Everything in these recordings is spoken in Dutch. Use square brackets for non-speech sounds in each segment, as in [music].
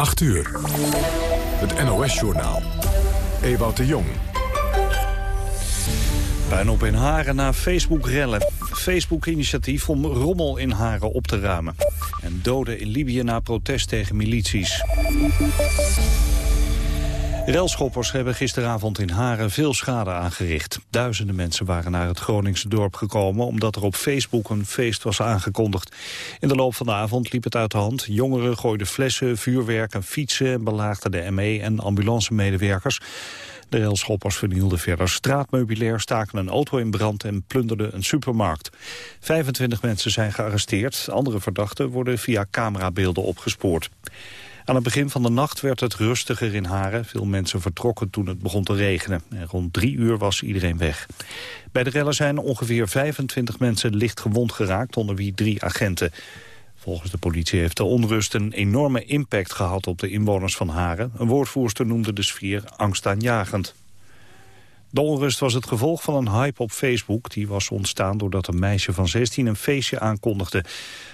8 uur. Het NOS-journaal. Ewout de Jong. Puin op in Haren na Facebook-rellen. Facebook-initiatief om rommel in Haren op te ruimen. En doden in Libië na protest tegen milities. Relschoppers hebben gisteravond in Haren veel schade aangericht. Duizenden mensen waren naar het Groningse dorp gekomen... omdat er op Facebook een feest was aangekondigd. In de loop van de avond liep het uit de hand. Jongeren gooiden flessen, vuurwerk en fietsen... en belaagden de ME en ambulancemedewerkers. De relschoppers vernielden verder straatmeubilair, staken een auto in brand en plunderden een supermarkt. 25 mensen zijn gearresteerd. Andere verdachten worden via camerabeelden opgespoord. Aan het begin van de nacht werd het rustiger in Haren. Veel mensen vertrokken toen het begon te regenen. En rond drie uur was iedereen weg. Bij de rellen zijn ongeveer 25 mensen licht gewond geraakt, onder wie drie agenten. Volgens de politie heeft de onrust een enorme impact gehad op de inwoners van Haren. Een woordvoerster noemde de sfeer angstaanjagend. De onrust was het gevolg van een hype op Facebook. Die was ontstaan doordat een meisje van 16 een feestje aankondigde.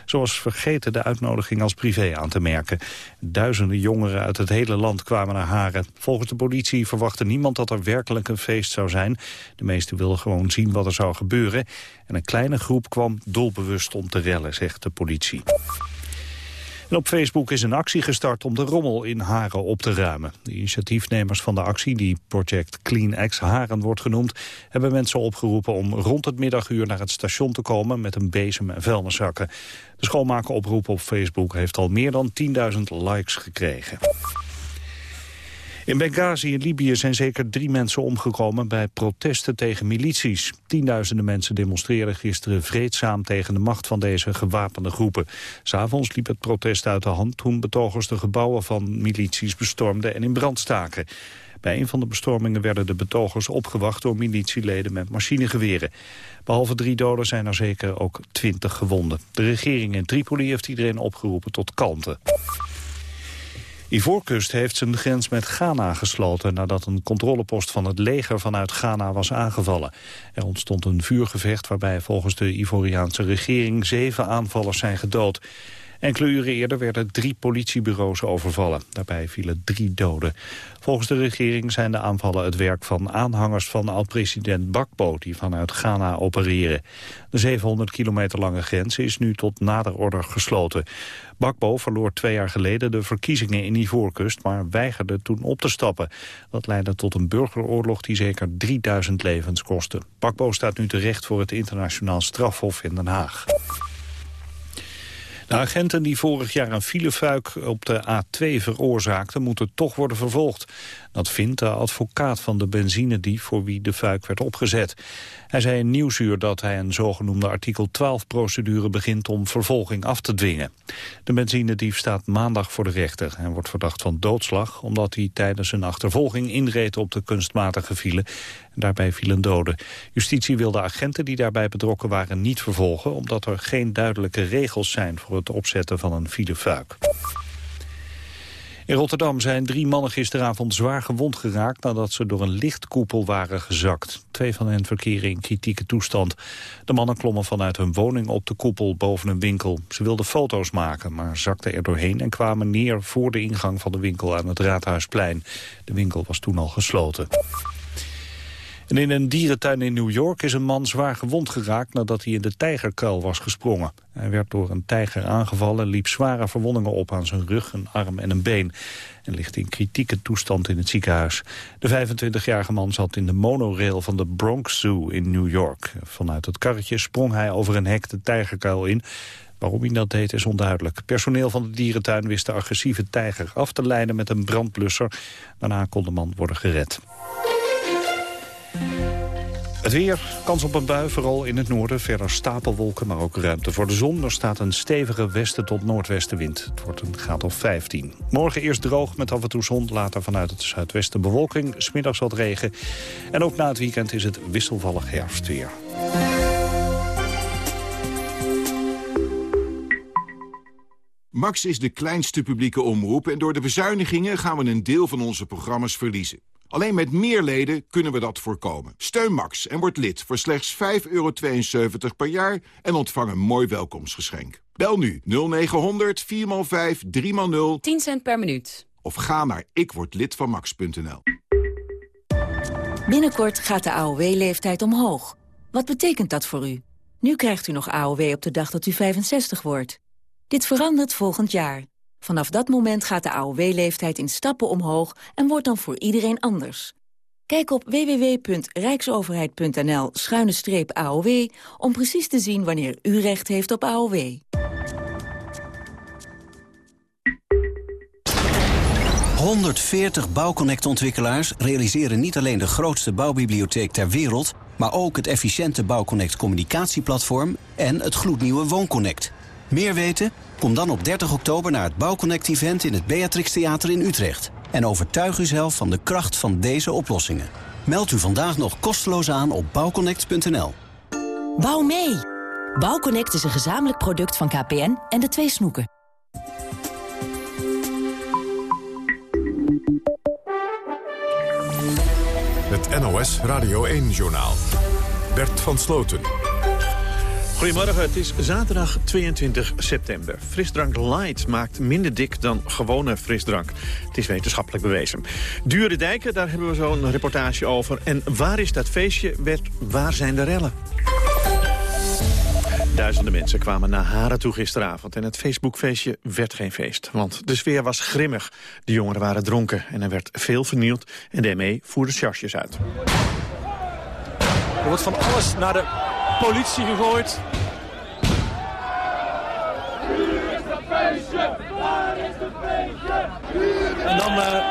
Ze was vergeten de uitnodiging als privé aan te merken. Duizenden jongeren uit het hele land kwamen naar Haren. Volgens de politie verwachtte niemand dat er werkelijk een feest zou zijn. De meesten wilden gewoon zien wat er zou gebeuren. En een kleine groep kwam doelbewust om te rellen, zegt de politie. Op Facebook is een actie gestart om de rommel in Haren op te ruimen. De initiatiefnemers van de actie, die Project Clean X Haren wordt genoemd... hebben mensen opgeroepen om rond het middaguur naar het station te komen... met een bezem en vuilniszakken. De schoonmakenoproep op Facebook heeft al meer dan 10.000 likes gekregen. In Benghazi in Libië zijn zeker drie mensen omgekomen bij protesten tegen milities. Tienduizenden mensen demonstreerden gisteren vreedzaam tegen de macht van deze gewapende groepen. S'avonds liep het protest uit de hand toen betogers de gebouwen van milities bestormden en in brand staken. Bij een van de bestormingen werden de betogers opgewacht door militieleden met machinegeweren. Behalve drie doden zijn er zeker ook twintig gewonden. De regering in Tripoli heeft iedereen opgeroepen tot kalmte. Ivoorkust heeft zijn grens met Ghana gesloten... nadat een controlepost van het leger vanuit Ghana was aangevallen. Er ontstond een vuurgevecht waarbij volgens de Ivoriaanse regering... zeven aanvallers zijn gedood. Enkele uren eerder werden drie politiebureaus overvallen. Daarbij vielen drie doden. Volgens de regering zijn de aanvallen het werk van aanhangers van oud-president Bakbo... die vanuit Ghana opereren. De 700 kilometer lange grens is nu tot nader order gesloten. Bakbo verloor twee jaar geleden de verkiezingen in Ivoorkust... maar weigerde toen op te stappen. Dat leidde tot een burgeroorlog die zeker 3000 levens kostte. Bakbo staat nu terecht voor het internationaal strafhof in Den Haag. De agenten die vorig jaar een filefuik op de A2 veroorzaakten... moeten toch worden vervolgd. Dat vindt de advocaat van de benzinedief voor wie de fuik werd opgezet. Hij zei in Nieuwsuur dat hij een zogenoemde artikel 12-procedure begint om vervolging af te dwingen. De benzinedief staat maandag voor de rechter en wordt verdacht van doodslag... omdat hij tijdens een achtervolging inreed op de kunstmatige file. Daarbij vielen doden. Justitie wil de agenten die daarbij betrokken waren niet vervolgen... omdat er geen duidelijke regels zijn voor het opzetten van een filefuik. In Rotterdam zijn drie mannen gisteravond zwaar gewond geraakt... nadat ze door een lichtkoepel waren gezakt. Twee van hen verkeren in kritieke toestand. De mannen klommen vanuit hun woning op de koepel boven een winkel. Ze wilden foto's maken, maar zakten er doorheen... en kwamen neer voor de ingang van de winkel aan het Raadhuisplein. De winkel was toen al gesloten. In een dierentuin in New York is een man zwaar gewond geraakt nadat hij in de tijgerkuil was gesprongen. Hij werd door een tijger aangevallen, liep zware verwondingen op aan zijn rug, een arm en een been. En ligt in kritieke toestand in het ziekenhuis. De 25-jarige man zat in de monorail van de Bronx Zoo in New York. Vanuit het karretje sprong hij over een hek de tijgerkuil in. Waarom hij dat deed is onduidelijk. Personeel van de dierentuin wist de agressieve tijger af te leiden met een brandblusser. Daarna kon de man worden gered. Het weer, kans op een bui, vooral in het noorden. Verder stapelwolken, maar ook ruimte voor de zon. Er staat een stevige westen tot noordwestenwind. Het wordt een graad of 15. Morgen eerst droog met af en toe zon. Later vanuit het zuidwesten bewolking. Smiddags wat regen. En ook na het weekend is het wisselvallig herfstweer. Max is de kleinste publieke omroep... en door de bezuinigingen gaan we een deel van onze programma's verliezen. Alleen met meer leden kunnen we dat voorkomen. Steun Max en word lid voor slechts 5,72 per jaar... en ontvang een mooi welkomstgeschenk. Bel nu 0900 4x5 3x0 10 cent per minuut. of ga naar ikwordlidvanmax.nl. Binnenkort gaat de AOW-leeftijd omhoog. Wat betekent dat voor u? Nu krijgt u nog AOW op de dag dat u 65 wordt. Dit verandert volgend jaar. Vanaf dat moment gaat de AOW-leeftijd in stappen omhoog en wordt dan voor iedereen anders. Kijk op www.rijksoverheid.nl-aow om precies te zien wanneer u recht heeft op AOW. 140 bouwconnect-ontwikkelaars realiseren niet alleen de grootste bouwbibliotheek ter wereld... maar ook het efficiënte Bouwconnect communicatieplatform en het gloednieuwe WoonConnect. Meer weten? Kom dan op 30 oktober naar het Bouwconnect-event in het Beatrix Theater in Utrecht. En overtuig uzelf van de kracht van deze oplossingen. Meld u vandaag nog kosteloos aan op bouwconnect.nl. Bouw mee! Bouwconnect is een gezamenlijk product van KPN en de twee snoeken. Het NOS Radio 1-journaal. Bert van Sloten. Goedemorgen, het is zaterdag 22 september. Frisdrank Light maakt minder dik dan gewone frisdrank. Het is wetenschappelijk bewezen. Dure dijken, daar hebben we zo'n reportage over. En waar is dat feestje? Bert, waar zijn de rellen? Duizenden mensen kwamen naar Haren toe gisteravond. En het Facebookfeestje werd geen feest. Want de sfeer was grimmig. De jongeren waren dronken en er werd veel vernield. En de ME voerde charges uit. Er wordt van alles naar de politie gegooid. En dan eh,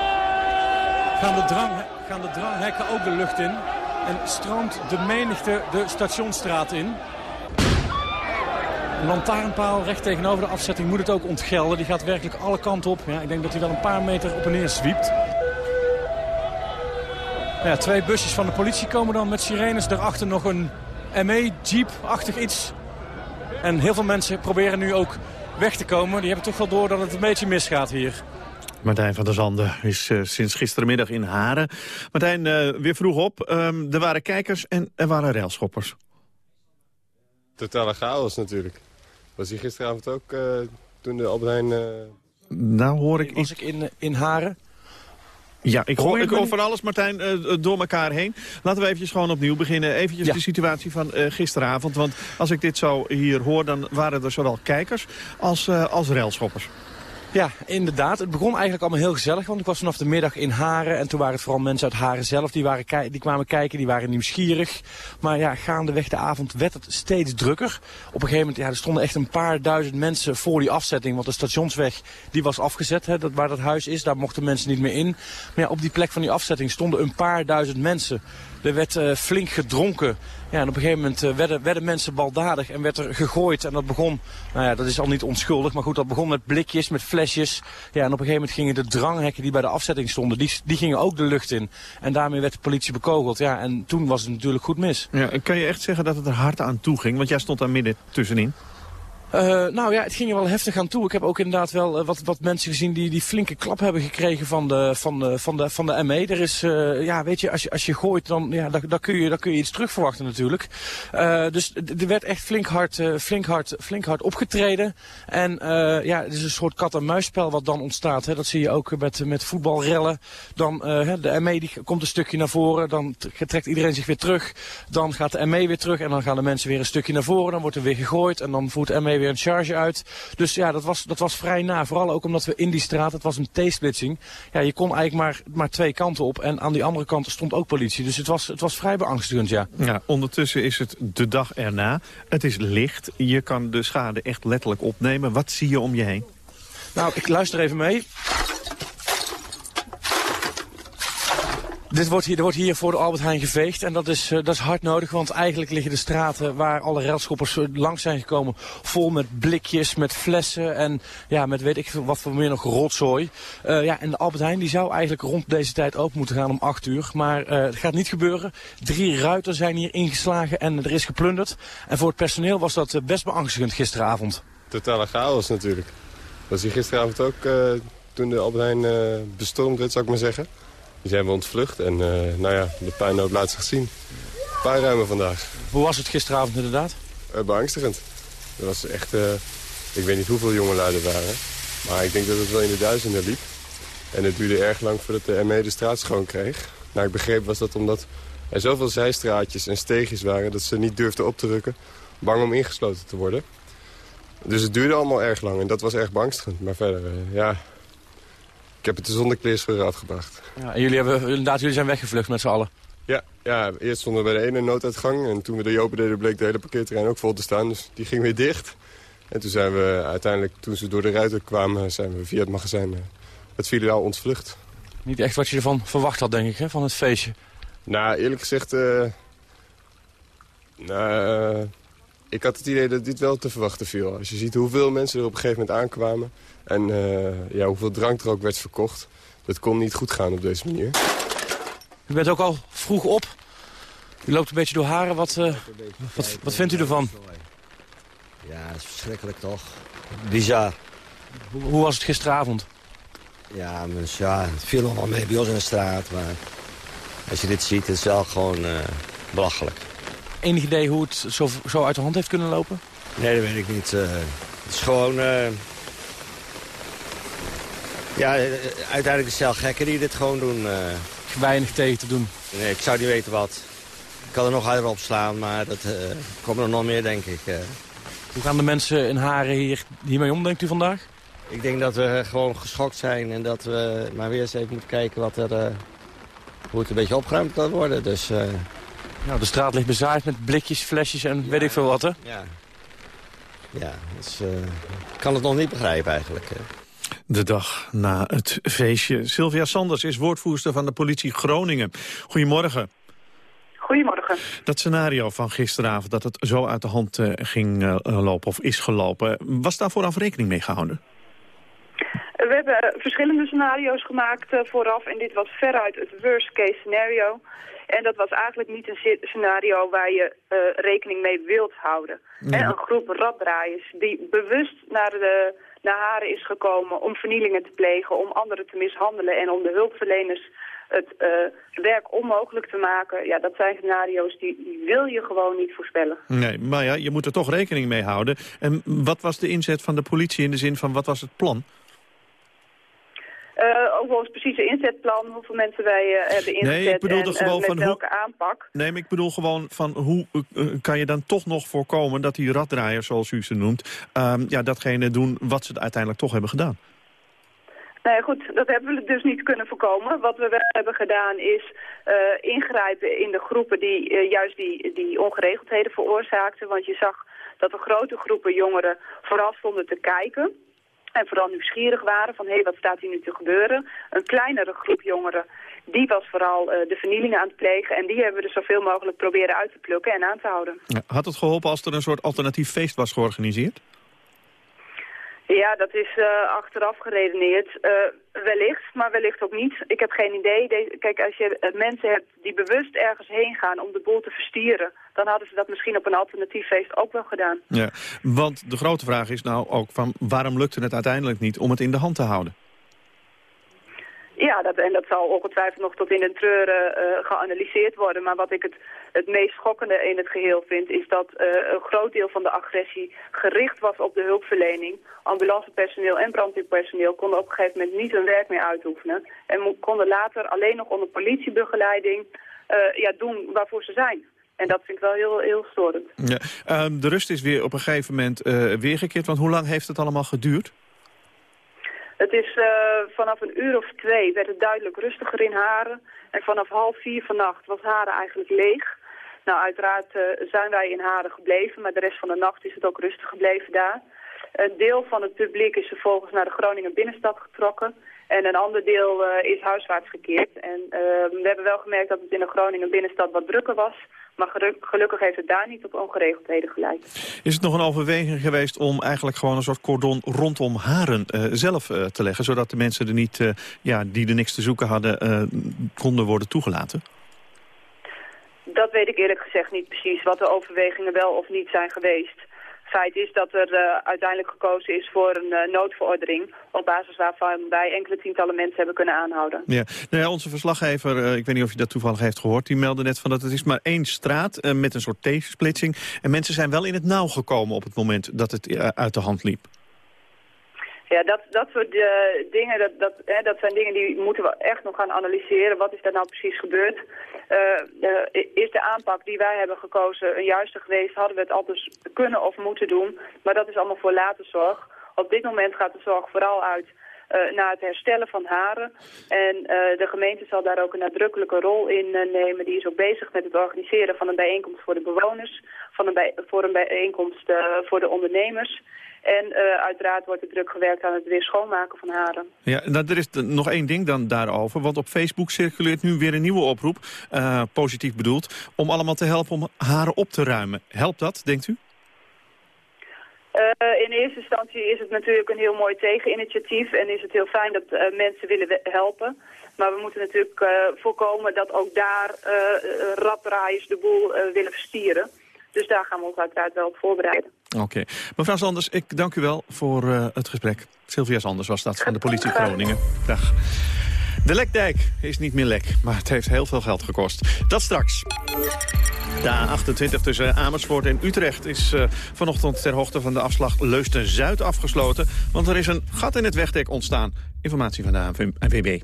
gaan, de drang, gaan de dranghekken ook de lucht in. En stroomt de menigte de stationsstraat in. Een lantaarnpaal recht tegenover de afzetting moet het ook ontgelden. Die gaat werkelijk alle kanten op. Ja, ik denk dat hij wel een paar meter op en neer zwiept. Ja, twee busjes van de politie komen dan met sirenes. Daarachter nog een ME-jeep-achtig iets. En heel veel mensen proberen nu ook weg te komen. Die hebben toch wel door dat het een beetje misgaat hier. Martijn van der Zanden is eh, sinds gistermiddag in Haren. Martijn, eh, weer vroeg op. Ehm, er waren kijkers en er waren railschoppers. Totale chaos natuurlijk. Was hij gisteravond ook eh, toen de Albert Heijn... eh, Nou hoor ik... Was ik in, in Haren? Ja, ik Hoor ik hoor van alles, Martijn, eh, door elkaar heen. Laten we eventjes gewoon opnieuw beginnen. Eventjes Ja. de situatie van eh, gisteravond. Want als ik dit zo hier hoor, dan waren er zowel kijkers als, eh als railschoppers. Ja, inderdaad. Het begon eigenlijk allemaal heel gezellig. Want ik was vanaf de middag in Haren. En toen waren het vooral mensen uit Haren zelf. Die, waren die kwamen kijken, die waren nieuwsgierig. Maar ja, gaandeweg de avond werd het steeds drukker. Op een gegeven moment, ja, er stonden echt een paar duizend mensen voor die afzetting. Want de stationsweg, die was afgezet. Hè, dat, waar dat huis is, daar mochten mensen niet meer in. Maar ja, op die plek van die afzetting stonden een paar duizend mensen. Er werd eh, flink gedronken. Ja, en op een gegeven moment eh, werden, werden mensen baldadig en werd er gegooid. En dat begon, nou ja, dat is al niet onschuldig, maar goed, dat begon met blikjes, met flesjes. Ja, en op een gegeven moment gingen de dranghekken die bij de afzetting stonden, die, die gingen ook de lucht in. En daarmee werd de politie bekogeld. Ja, en toen was het natuurlijk goed mis. Ja, kan je echt zeggen dat het er hard aan toe ging? Want jij stond daar midden tussenin. Eh, nou ja, het ging er wel heftig aan toe. Ik heb ook inderdaad wel eh, wat, wat mensen gezien die, die flinke klap hebben gekregen van de, van de, van de, van de ME. Er is, eh, ja, weet je, als je, als je gooit, dan, ja, dan, kun je, dan kun je iets terug verwachten natuurlijk. Dus er werd echt flink hard, flink hard, flink hard opgetreden. En ja, het is een soort kat-en-muisspel wat dan ontstaat. Hè. Dat zie je ook met, met voetbalrellen. Dan, de ME die komt een stukje naar voren, dan trekt iedereen zich weer terug. Dan gaat de ME weer terug en dan gaan de mensen weer een stukje naar voren. Dan wordt er weer gegooid en dan voert de Weer een charge uit. Dus ja, dat was, dat was vrij na. Vooral ook omdat we in die straat, het was een T-splitsing. Ja, je kon eigenlijk maar, maar twee kanten op. En aan die andere kant stond ook politie. Dus het was, het was vrij beangstigend, ja. Ja, ondertussen is het de dag erna. Het is licht. Je kan de schade echt letterlijk opnemen. Wat zie je om je heen? Nou, ik luister even mee. Dit wordt hier, er wordt hier voor de Albert Heijn geveegd en dat is, eh, dat is hard nodig, want eigenlijk liggen de straten waar alle relschoppers eh, langs zijn gekomen vol met blikjes, met flessen en ja, met weet ik wat voor meer nog rotzooi. Eh, ja, en de Albert Heijn die zou eigenlijk rond deze tijd open moeten gaan om 8 uur, maar het gaat niet gebeuren. Drie ruiten zijn hier ingeslagen en er is geplunderd. En voor het personeel was dat best beangstigend gisteravond. totale chaos natuurlijk. Was hij gisteravond ook toen de Albert Heijn bestormd werd, zou ik maar zeggen. Die zijn we ontvlucht en nou ja, de puinhoop laat zich zien. Puinruimen vandaag. Hoe was het gisteravond inderdaad? beangstigend. Er was echt, ik weet niet hoeveel jongelui er waren. Maar ik denk dat het wel in de duizenden liep. En het duurde erg lang voordat de ME de straat schoon kreeg. Nou, ik begreep was dat omdat er zoveel zijstraatjes en steegjes waren... dat ze niet durfden op te rukken, bang om ingesloten te worden. Dus het duurde allemaal erg lang en dat was erg bangstigend. Maar verder, ja, ik heb het zonder kleerschuur afgebracht. Ja, en jullie, hebben, inderdaad, jullie zijn weggevlucht met z'n allen? Ja, ja, eerst stonden we bij de ene nooduitgang. En toen we de open deden bleek de hele parkeerterrein ook vol te staan. Dus die ging weer dicht. En toen zijn we uiteindelijk, toen ze door de ruiten kwamen... zijn we via het magazijn uh, het filiaal ontvlucht. Niet echt wat je ervan verwacht had, denk ik, hè, van het feestje. Nou, eerlijk gezegd... Uh, nou, ik had het idee dat dit wel te verwachten viel. Als je ziet hoeveel mensen er op een gegeven moment aankwamen... en uh, ja, hoeveel drank er ook werd verkocht... dat kon niet goed gaan op deze manier. U bent ook al vroeg op. U loopt een beetje door haren. Wat, uh, wat, wat vindt u ervan? Ja, dat is verschrikkelijk toch. Bizar. Hoe, hoe was het gisteravond? Ja, dus ja, het viel nog wel mee bij ons in de straat. Maar als je dit ziet, het is wel gewoon uh, belachelijk. Enig idee hoe het zo, zo uit de hand heeft kunnen lopen? Nee, dat weet ik niet. Uh, het is gewoon... Ja, uiteindelijk is het wel gekken die dit gewoon doen. Weinig tegen te doen. Nee, ik zou niet weten wat. Ik kan er nog harder op slaan, maar dat komt er nog meer, denk ik. Hoe gaan de mensen in Haren hier, hiermee om, denkt u vandaag? Ik denk dat we gewoon geschokt zijn en dat we maar weer eens even moeten kijken wat er, uh, hoe het een beetje opgeruimd kan worden. Dus, uh... nou, de straat ligt bezaaid met blikjes, flesjes en ja, weet ik veel wat, hè? Ja, ja dus, uh, ik kan het nog niet begrijpen eigenlijk. De dag na het feestje. Sylvia Sanders is woordvoerster van de politie Groningen. Goedemorgen. Goedemorgen. Dat scenario van gisteravond, dat het zo uit de hand uh, ging uh, lopen of is gelopen... was daar vooraf rekening mee gehouden? We hebben verschillende scenario's gemaakt uh, vooraf en dit was veruit het worst case scenario. En dat was eigenlijk niet een scenario waar je rekening mee wilt houden. Ja. En een groep raddraaiers die bewust naar, de, naar Haren is gekomen om vernielingen te plegen, om anderen te mishandelen en om de hulpverleners het uh, werk onmogelijk te maken. Ja, dat zijn scenario's die, die wil je gewoon niet voorspellen. Nee, maar ja, je moet er toch rekening mee houden. En wat was de inzet van de politie in de zin van wat was het plan? Uh, ook wel eens precieze inzetplan, hoeveel mensen wij uh, hebben ingezet nee, ik bedoelde en gewoon uh, van welke hoe... aanpak. Nee, maar ik bedoel gewoon van hoe kan je dan toch nog voorkomen dat die raddraaiers, zoals u ze noemt, um, ja, datgene doen wat ze uiteindelijk toch hebben gedaan? Nee, goed, dat hebben we dus niet kunnen voorkomen. Wat we wel hebben gedaan is uh, ingrijpen in de groepen die uh, juist die, die ongeregeldheden veroorzaakten. Want je zag dat er grote groepen jongeren vooral stonden te kijken. En vooral nieuwsgierig waren van, hé, hey, wat staat hier nu te gebeuren? Een kleinere groep jongeren, die was vooral uh, de vernielingen aan het plegen. En die hebben we er zoveel mogelijk proberen uit te plukken en aan te houden. Had het geholpen als er een soort alternatief feest was georganiseerd? Ja, dat is uh, achteraf geredeneerd. Uh, wellicht, maar wellicht ook niet. Ik heb geen idee. De kijk, als je mensen hebt die bewust ergens heen gaan om de boel te verstieren... dan hadden ze dat misschien op een alternatief feest ook wel gedaan. Ja, want de grote vraag is nou ook van waarom lukte het uiteindelijk niet om het in de hand te houden? Ja, dat, en dat zal ongetwijfeld nog tot in de treuren uh, geanalyseerd worden. Maar wat ik het, het meest schokkende in het geheel vind... is dat uh, een groot deel van de agressie gericht was op de hulpverlening. Ambulancepersoneel en brandweerpersoneel konden op een gegeven moment niet hun werk meer uitoefenen. En konden later alleen nog onder politiebegeleiding uh, ja, doen waarvoor ze zijn. En dat vind ik wel heel, heel storend. Ja, um, de rust is weer op een gegeven moment weergekeerd. Want hoe lang heeft het allemaal geduurd? Het is uh, vanaf een uur of twee werd het duidelijk rustiger in Haren. En vanaf half vier vannacht was Haren eigenlijk leeg. Nou, uiteraard uh, zijn wij in Haren gebleven, maar de rest van de nacht is het ook rustig gebleven daar. Een deel van het publiek is vervolgens naar de Groningen binnenstad getrokken. En een ander deel uh, is huiswaarts gekeerd. En we hebben wel gemerkt dat het in de Groningen binnenstad wat drukker was. Maar gelukkig heeft het daar niet tot ongeregeldheden geleid. Is het nog een overweging geweest om eigenlijk gewoon een soort cordon rondom Haren uh, zelf uh, te leggen? Zodat de mensen er niet, uh, ja, die er niks te zoeken hadden, konden worden toegelaten? Dat weet ik eerlijk gezegd niet precies wat de overwegingen wel of niet zijn geweest. Feit is dat er uiteindelijk gekozen is voor een noodverordening... op basis waarvan wij enkele tientallen mensen hebben kunnen aanhouden. Ja, nou onze verslaggever, ik weet niet of je dat toevallig heeft gehoord... die meldde net van dat het is maar één straat met een soort T-splitsing... en mensen zijn wel in het nauw gekomen op het moment dat het uit de hand liep. Ja, dat, dat soort uh, dingen, dat, dat, hè, dat zijn dingen die moeten we echt nog gaan analyseren. Wat is daar nou precies gebeurd? Uh, is de aanpak die wij hebben gekozen een juiste geweest? Hadden we het altijd kunnen of moeten doen? Maar dat is allemaal voor later zorg. Op dit moment gaat de zorg vooral uit naar het herstellen van haren. En de gemeente zal daar ook een nadrukkelijke rol in nemen. Die is ook bezig met het organiseren van een bijeenkomst voor de bewoners, van een bij, voor een bijeenkomst voor de ondernemers. En uiteraard wordt er druk gewerkt aan het weer schoonmaken van haren. Ja, nou, er is nog één ding dan daarover. Want op Facebook circuleert nu weer een nieuwe oproep, positief bedoeld... om allemaal te helpen om haren op te ruimen. Helpt dat, denkt u? Uh, in eerste instantie is het natuurlijk een heel mooi tegeninitiatief... en is het heel fijn dat mensen willen helpen. Maar we moeten natuurlijk voorkomen dat ook daar rapdraaiers de boel willen verstieren... Dus daar gaan we ons uiteraard wel op voorbereiden. Oké. Mevrouw Sanders, ik dank u wel voor het gesprek. Sylvia Sanders was dat van de politie Groningen. Dag. De lekdijk is niet meer lek, maar het heeft heel veel geld gekost. Dat straks. De A28 tussen Amersfoort en Utrecht is uh, vanochtend ter hoogte van de afslag Leusden-Zuid afgesloten. Want er is een gat in het wegdek ontstaan. Informatie van de ANWB.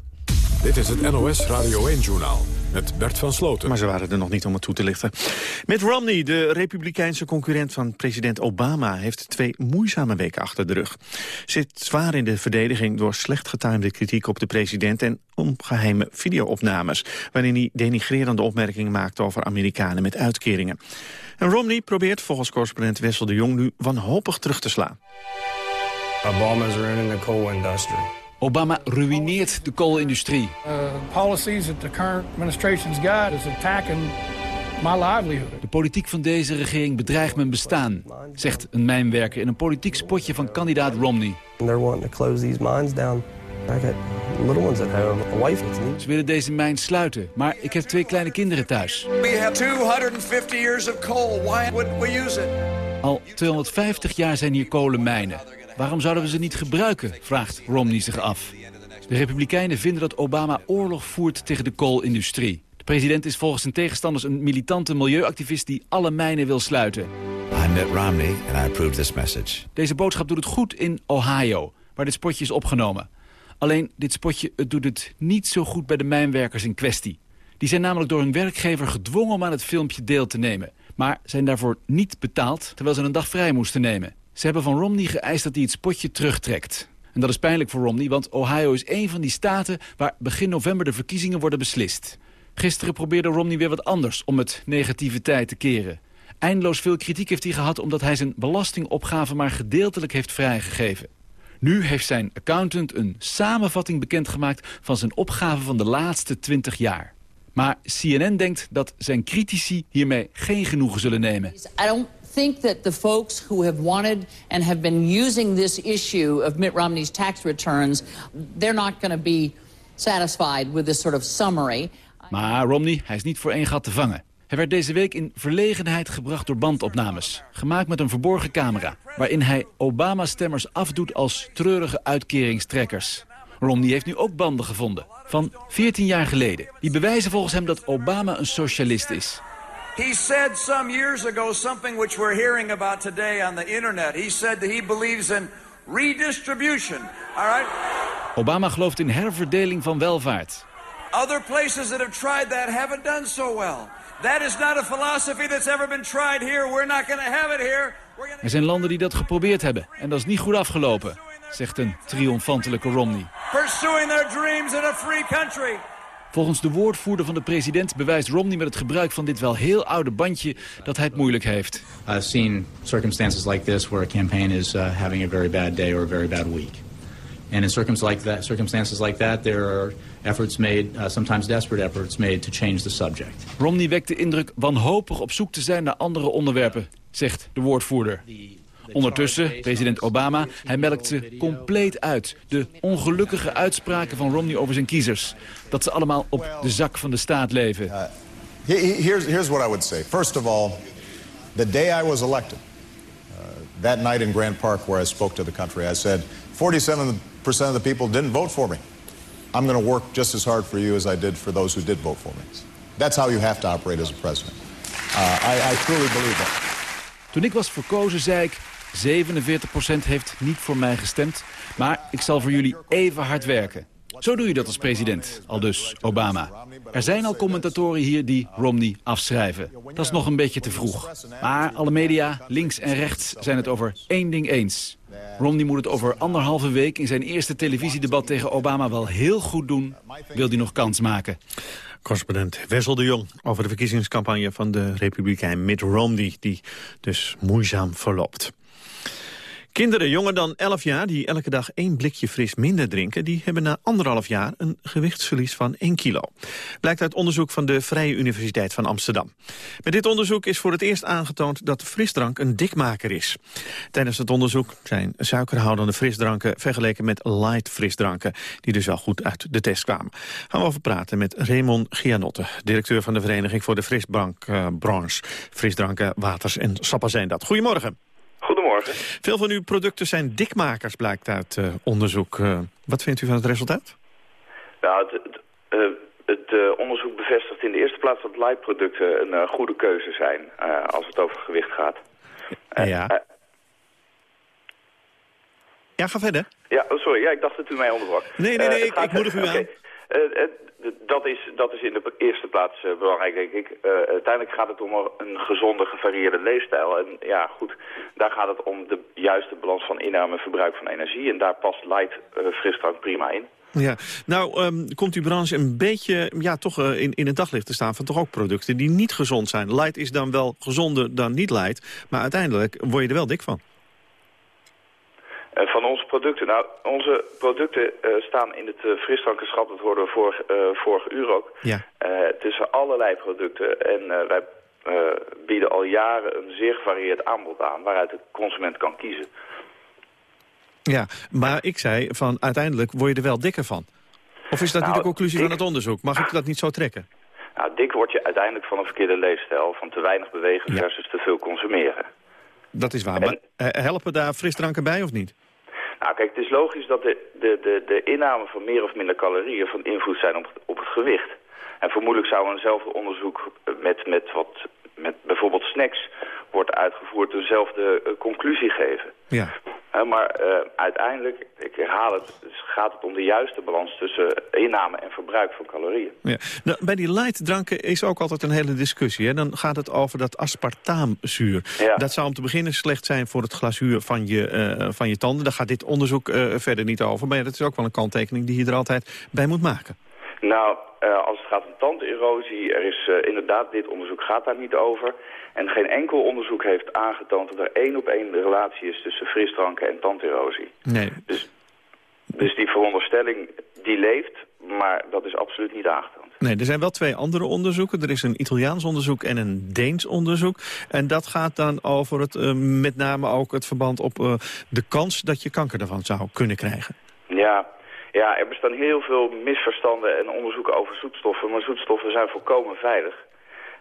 Dit is het NOS Radio 1-journaal met Bert van Sloten. Maar ze waren er nog niet om het toe te lichten. Mitt Romney, de republikeinse concurrent van president Obama... heeft twee moeizame weken achter de rug. Zit zwaar in de verdediging door slecht getimede kritiek op de president... en om geheime videoopnames... waarin hij denigrerende opmerkingen maakt over Amerikanen met uitkeringen. En Romney probeert volgens correspondent Wessel de Jong... nu wanhopig terug te slaan. Obama's ruining the coal industry. Obama ruïneert de koolindustrie. Policies that the current administration's got is attacking my livelihood. De politiek van deze regering bedreigt mijn bestaan, zegt een mijnwerker in een politiek spotje van kandidaat Romney. They're wanting to close these mines down. I got little ones at home, a wife Ze willen deze mijn sluiten, maar ik heb twee kleine kinderen thuis. We have 250 years of coal. Why we use it? Al 250 jaar zijn hier kolenmijnen. Waarom zouden we ze niet gebruiken, vraagt Romney zich af. De Republikeinen vinden dat Obama oorlog voert tegen de koolindustrie. De president is volgens zijn tegenstanders een militante milieuactivist die alle mijnen wil sluiten. I'm Mitt Romney and I approve this message. Deze boodschap doet het goed in Ohio, waar dit spotje is opgenomen. Alleen dit spotje het doet het niet zo goed bij de mijnwerkers in kwestie. Die zijn namelijk door hun werkgever gedwongen om aan het filmpje deel te nemen. Maar zijn daarvoor niet betaald, terwijl ze een dag vrij moesten nemen. Ze hebben van Romney geëist dat hij het spotje terugtrekt. En dat is pijnlijk voor Romney, want Ohio is een van die staten... waar begin november de verkiezingen worden beslist. Gisteren probeerde Romney weer wat anders om het negativiteit te keren. Eindeloos veel kritiek heeft hij gehad omdat hij zijn belastingopgave maar gedeeltelijk heeft vrijgegeven. Nu heeft zijn accountant een samenvatting bekendgemaakt van zijn opgave van de laatste 20 jaar. Maar CNN denkt dat zijn critici hiermee geen genoegen zullen nemen think that the folks who have wanted and have been using this issue of Mitt Romney's tax returns, they're not going to be satisfied with this sort of summary. Maar Romney, hij is niet voor één gat te vangen. Hij werd deze week in verlegenheid gebracht door bandopnames. Gemaakt met een verborgen camera. Waarin hij Obama-stemmers afdoet als treurige uitkeringstrekkers. Romney heeft nu ook banden gevonden. Van 14 jaar geleden. Die bewijzen volgens hem dat Obama een socialist is. He said some years ago something which we're hearing about today on the internet. He said that he believes in redistribution. All right? Obama gelooft in herverdeling van welvaart. Other places that have tried that haven't done so well. That is not a philosophy that's ever been tried here. We're not going to have it here. Er zijn landen die dat geprobeerd hebben en dat is niet goed afgelopen, zegt een triomfantelijke Romney. Pursuing their dreams in a free country. Volgens de woordvoerder van de president bewijst Romney met het gebruik van dit wel heel oude bandje dat hij het moeilijk heeft. I've seen circumstances like this where a campaign is uh, having a very bad day or a very bad week. And in circumstances like that, there are efforts made, uh, sometimes desperate efforts made to change the subject. Romney wekt de indruk wanhopig op zoek te zijn naar andere onderwerpen, zegt de woordvoerder. Ondertussen, president Obama, hij melkt ze compleet uit. De ongelukkige uitspraken van Romney over zijn kiezers. Dat ze allemaal op de zak van de staat leven. Uh, here's, here's what I would say. First of all, the day I was elected... Uh, that night in Grant Park where I spoke to the country. I said, 47% of the people didn't vote for me. I'm going to work just as hard for you as I did for those who did vote for me. That's how you have to operate as a president. Uh, I, I truly believe that. Toen ik was verkozen zei ik, 47% heeft niet voor mij gestemd, maar ik zal voor jullie even hard werken. Zo doe je dat als president, al dus Obama. Er zijn al commentatoren hier die Romney afschrijven. Dat is nog een beetje te vroeg. Maar alle media, links en rechts, zijn het over één ding eens. Romney moet het over anderhalve week in zijn eerste televisiedebat tegen Obama wel heel goed doen. Wil hij nog kans maken. Correspondent Wessel de Jong over de verkiezingscampagne van de Republikein Mitt Romney... die dus moeizaam verloopt. Kinderen jonger dan 11 jaar die elke dag één blikje fris minder drinken... die hebben na anderhalf jaar een gewichtsverlies van 1 kilo. Blijkt uit onderzoek van de Vrije Universiteit van Amsterdam. Met dit onderzoek is voor het eerst aangetoond dat frisdrank een dikmaker is. Tijdens het onderzoek zijn suikerhoudende frisdranken vergeleken met light frisdranken... die dus wel goed uit de test kwamen. Gaan we over praten met Raymond Gianotte, directeur van de Vereniging voor de Frisdrankbranche. Frisdranken, waters en sappen zijn dat. Goedemorgen. Goedemorgen. Veel van uw producten zijn dikmakers, blijkt uit uh, onderzoek. Uh, wat vindt u van het resultaat? Nou, het, het, uh, het onderzoek bevestigt in de eerste plaats dat light-producten een goede keuze zijn als het over gewicht gaat. ja. ja, ga verder. Ja, oh, sorry. Ja, ik dacht dat u mij onderbrak. Nee, nee, nee, ik, ik moedig u okay. aan. Dat, is, dat is in de eerste plaats uh, belangrijk, denk ik. Uh, uiteindelijk gaat het om een gezonde, gevarieerde leefstijl. En ja, goed, daar gaat het om de juiste balans van inname en verbruik van energie. En daar past light uh, frisdrank prima in. Ja, nou um, komt uw branche een beetje ja, toch, in, in het daglicht te staan van toch ook producten die niet gezond zijn. Light is dan wel gezonder dan niet light, maar uiteindelijk word je er wel dik van. Uh, van onze producten. Nou, onze producten uh, staan in het uh, frisdrankenschap, dat hoorden we vorig, vorige uur ook. Ja. tussen allerlei producten. En wij bieden al jaren een zeer gevarieerd aanbod aan, waaruit de consument kan kiezen. Ja, maar ik zei van uiteindelijk word je er wel dikker van. Of is dat nou, niet de conclusie dik... van het onderzoek? Mag ik dat niet zo trekken? Nou, dik word je uiteindelijk van een verkeerde leefstijl, van te weinig bewegen Ja. versus te veel consumeren. Dat is waar. Maar eh, helpen daar frisdranken bij of niet? Nou kijk, het is logisch dat de, de, de, de inname van meer of minder calorieën van invloed zijn op, op het gewicht. En vermoedelijk zou eenzelfde onderzoek met, met, wat, met bijvoorbeeld snacks wordt uitgevoerd dezelfde eh, conclusie geven. Ja. Maar eh, uiteindelijk, ik herhaal het, dus gaat het om de juiste balans tussen inname en verbruik van calorieën. Ja. Nou, bij die lightdranken is ook altijd een hele discussie. Hè? Dan gaat het over dat aspartaamzuur. Ja. Dat zou om te beginnen slecht zijn voor het glazuur van je, eh, van je tanden. Daar gaat dit onderzoek eh, verder niet over. Maar ja, dat is ook wel een kanttekening die je er altijd bij moet maken. Nou, eh, als het gaat om tanderosie, er is eh, inderdaad, dit onderzoek gaat daar niet over. En geen enkel onderzoek heeft aangetoond dat er één op één de relatie is tussen frisdranken en tanderosie. Nee. Dus die veronderstelling, die leeft, maar dat is absoluut niet aangetoond. Nee, er zijn wel twee andere onderzoeken. Er is een Italiaans onderzoek en een Deens onderzoek. En dat gaat dan over het, eh, met name ook het verband op de kans dat je kanker ervan zou kunnen krijgen. Ja, ja, er bestaan heel veel misverstanden en onderzoeken over zoetstoffen, maar zoetstoffen zijn volkomen veilig.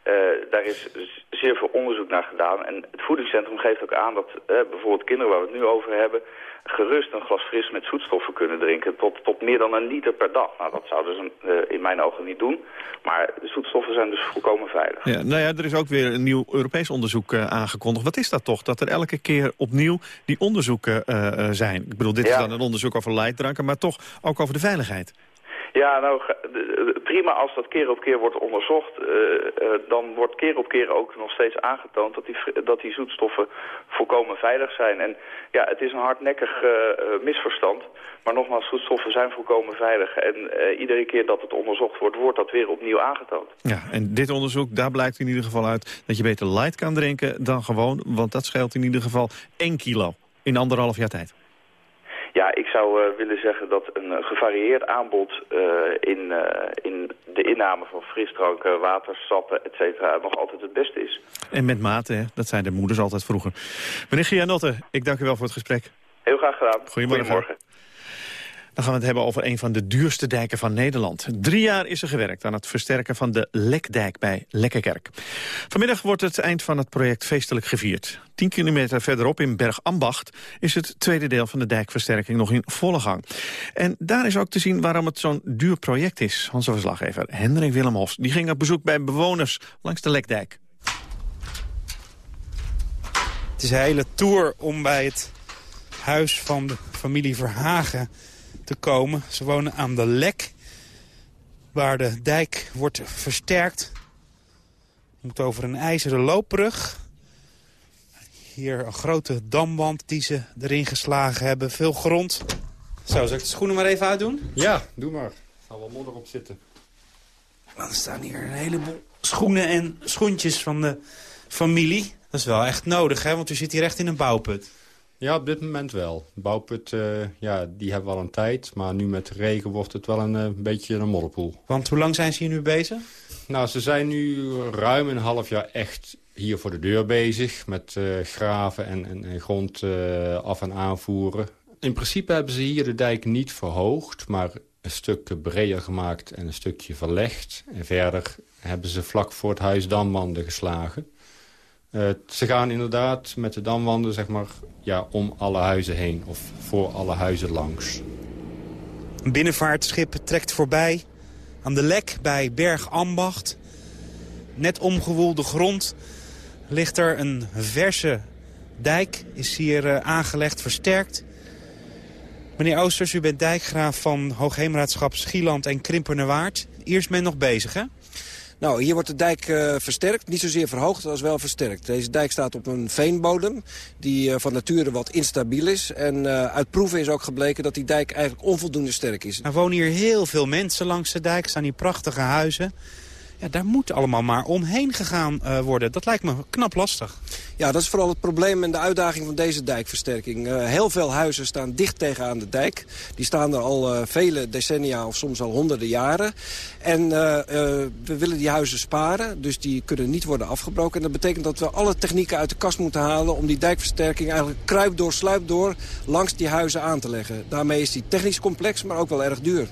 Eh, daar is zeer veel onderzoek naar gedaan. En het voedingscentrum geeft ook aan dat eh, bijvoorbeeld kinderen waar we het nu over hebben... gerust een glas fris met zoetstoffen kunnen drinken tot, tot meer dan een liter per dag. Nou, dat zouden ze eh, in mijn ogen niet doen. Maar de zoetstoffen zijn dus volkomen veilig. Ja, nou ja, er is ook weer een nieuw Europees onderzoek aangekondigd. Wat is dat toch? Dat er elke keer opnieuw die onderzoeken zijn. Ik bedoel, dit is dan een onderzoek over lightdranken, maar toch ook over de veiligheid. Ja, nou, prima als dat keer op keer wordt onderzocht. eh, eh, dan wordt keer op keer ook nog steeds aangetoond dat die, dat die zoetstoffen volkomen veilig zijn. En ja, het is een hardnekkig eh, misverstand. Maar nogmaals, zoetstoffen zijn volkomen veilig. En iedere keer dat het onderzocht wordt, wordt dat weer opnieuw aangetoond. Ja, en dit onderzoek, daar blijkt in ieder geval uit dat je beter light kan drinken dan gewoon. Want dat scheelt in ieder geval 1 kilo in anderhalf jaar tijd. Ja, ik zou eh, willen zeggen dat een eh, gevarieerd aanbod eh, in, in de inname van frisdranken, water, sappen, et cetera, nog altijd het beste is. En met mate, hè? dat zijn de moeders altijd vroeger. Meneer Gianotte, ik dank u wel voor het gesprek. Heel graag gedaan. Goedemorgen. Dan gaan we het hebben over een van de duurste dijken van Nederland. Drie jaar is er gewerkt aan het versterken van de Lekdijk bij Lekkerkerk. Vanmiddag wordt het eind van het project feestelijk gevierd. Tien kilometer verderop in Bergambacht is het tweede deel van de dijkversterking nog in volle gang. En daar is ook te zien waarom het zo'n duur project is. Onze verslaggever Hendrik Willemhofs die ging op bezoek bij bewoners langs de Lekdijk. Het is een hele tour om bij het huis van de familie Verhagen te komen. Ze wonen aan de Lek, waar de dijk wordt versterkt. Moet over een ijzeren loopbrug. Hier een grote damwand die ze erin geslagen hebben. Veel grond. Zo, zal ik de schoenen maar even uitdoen? Ja, doe maar. Er zal wel modder op zitten. Dan staan hier een heleboel schoenen en schoentjes van de familie. Dat is wel echt nodig, hè? Want u zit hier echt in een bouwput. Ja, op dit moment wel. De bouwput, uh, ja, die hebben we al een tijd. Maar nu met de regen wordt het wel een uh, beetje een modderpoel. Want hoe lang zijn ze hier nu bezig? Nou, ze zijn nu ruim een half jaar echt hier voor de deur bezig. Met uh, graven en, en, en grond af- en aanvoeren. In principe hebben ze hier de dijk niet verhoogd. Maar een stuk breder gemaakt en een stukje verlegd. En verder hebben ze vlak voor het huis damwanden geslagen. Uh, ze gaan inderdaad met de damwanden zeg maar, ja, om alle huizen heen. Of voor alle huizen langs. Een binnenvaartschip trekt voorbij aan de lek bij Bergambacht. Net omgewoelde grond ligt er een verse dijk. Is hier uh, aangelegd, versterkt. Meneer Oosters, u bent dijkgraaf van Hoogheemraadschap Schieland en Krimpernerwaard. Hier is men nog bezig, hè? Nou, hier wordt de dijk uh, versterkt. Niet zozeer verhoogd, als wel versterkt. Deze dijk staat op een veenbodem die uh, van nature wat instabiel is. En uh, uit proeven is ook gebleken dat die dijk eigenlijk onvoldoende sterk is. Er wonen hier heel veel mensen langs de dijk. Staan hier prachtige huizen. Ja, daar moet allemaal maar omheen gegaan uh, worden. Dat lijkt me knap lastig. Ja, dat is vooral het probleem en de uitdaging van deze dijkversterking. Uh, heel veel huizen staan dicht tegenaan de dijk. Die staan er al uh, vele decennia of soms al honderden jaren. En we willen die huizen sparen, dus die kunnen niet worden afgebroken. En dat betekent dat we alle technieken uit de kast moeten halen... om die dijkversterking eigenlijk kruip door, sluip door langs die huizen aan te leggen. Daarmee is die technisch complex, maar ook wel erg duur.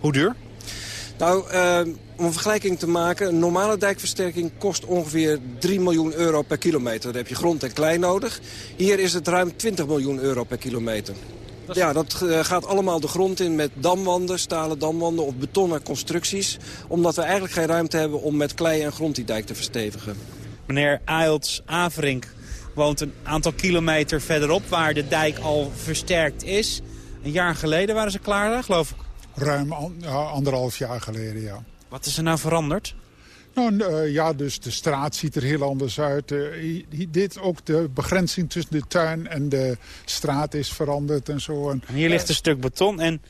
Hoe duur? Nou, uh, om een vergelijking te maken, een normale dijkversterking kost ongeveer 3 miljoen euro per kilometer. Dan heb je grond en klei nodig. Hier is het ruim 20 miljoen euro per kilometer. Dat ja, dat uh, gaat allemaal de grond in met damwanden, stalen damwanden of betonnen constructies. Omdat we eigenlijk geen ruimte hebben om met klei en grond die dijk te verstevigen. Meneer Ailts Averink woont een aantal kilometer verderop waar de dijk al versterkt is. Een jaar geleden waren ze klaar, geloof ik. Ruim an, ja, anderhalf jaar geleden, ja. Wat is er nou veranderd? Nou, uh, ja, dus de straat ziet er heel anders uit. Uh, dit ook de begrenzing tussen de tuin en de straat is veranderd en zo. En, en hier ligt een stuk beton en,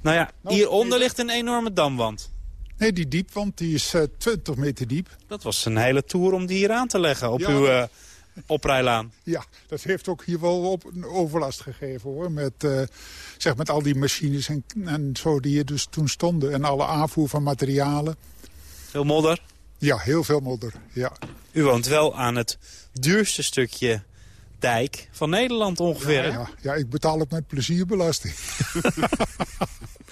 nou ja, nou, hieronder ligt een enorme damwand. Nee, die diepwand die is uh, 20 meter diep. Dat was een hele tour om die hier aan te leggen op ja, uw oprijlaan. Ja, dat heeft ook hier wel op overlast gegeven hoor. Met, uh, zeg, met al die machines en, en zo die hier dus toen stonden. En alle aanvoer van materialen. Veel modder? Ja, heel veel modder, ja. U woont wel aan het duurste stukje dijk van Nederland ongeveer. Ja, ja, ja ik betaal het met plezierbelasting. [laughs]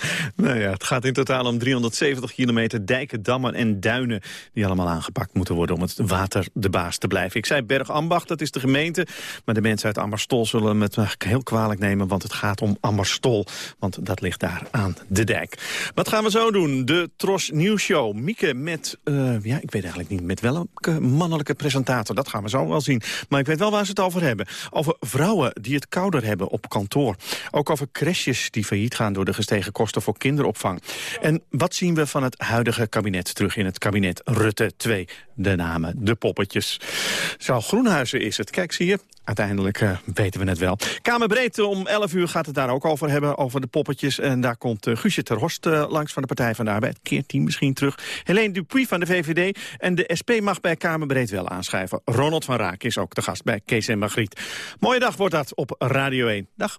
[laughs] Nou ja, het gaat in totaal om 370 kilometer dijken, dammen en duinen... die allemaal aangepakt moeten worden om het water de baas te blijven. Ik zei Bergambacht, dat is de gemeente. Maar de mensen uit Ammerstol zullen het heel kwalijk nemen... want het gaat om Ammerstol, want dat ligt daar aan de dijk. Wat gaan we zo doen? De Tros Nieuws Show. Mieke met, uh, ja, ik weet eigenlijk niet met welke mannelijke presentator. Dat gaan we zo wel zien. Maar ik weet wel waar ze het over hebben. Over vrouwen die het kouder hebben op kantoor. Ook over crashes die failliet gaan door de gestegen kosten voor kinderopvang. En wat zien we van het huidige kabinet terug in het kabinet Rutte 2? De namen, de poppetjes. Zo, Groenhuizen is het. Kijk, zie je, Uiteindelijk uh, weten we het wel. Kamerbreed om 11 uur gaat het daar ook over hebben, over de poppetjes. En daar komt uh, Guusje ter Horst uh, langs van de Partij van de Arbeid. Keert die misschien terug. Helene Dupuy van de VVD. En de SP mag bij Kamerbreed wel aanschrijven. Ronald van Raak is ook de gast bij Kees en Margriet. Mooie dag wordt dat op Radio 1. Dag.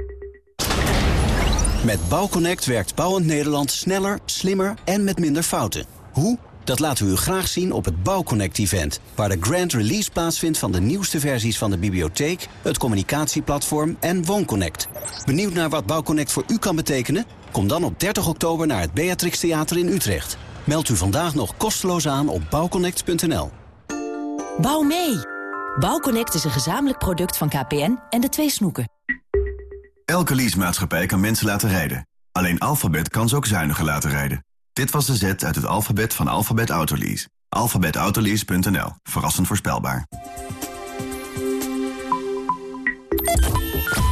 Met Bouwconnect werkt Bouwend Nederland sneller, slimmer en met minder fouten. Hoe? Dat laten we u graag zien op het Bouwconnect-event... waar de grand release plaatsvindt van de nieuwste versies van de bibliotheek... het communicatieplatform en WoonConnect. Benieuwd naar wat Bouwconnect voor u kan betekenen? Kom dan op 30 oktober naar het Beatrix Theater in Utrecht. Meld u vandaag nog kosteloos aan op bouwconnect.nl. Bouw mee! Bouwconnect is een gezamenlijk product van KPN en de twee snoeken. Elke leasemaatschappij kan mensen laten rijden. Alleen Alphabet kan ze ook zuiniger laten rijden. Dit was de zet uit het alfabet van Alphabet Autolease. Alphabetautolease.nl. Verrassend voorspelbaar.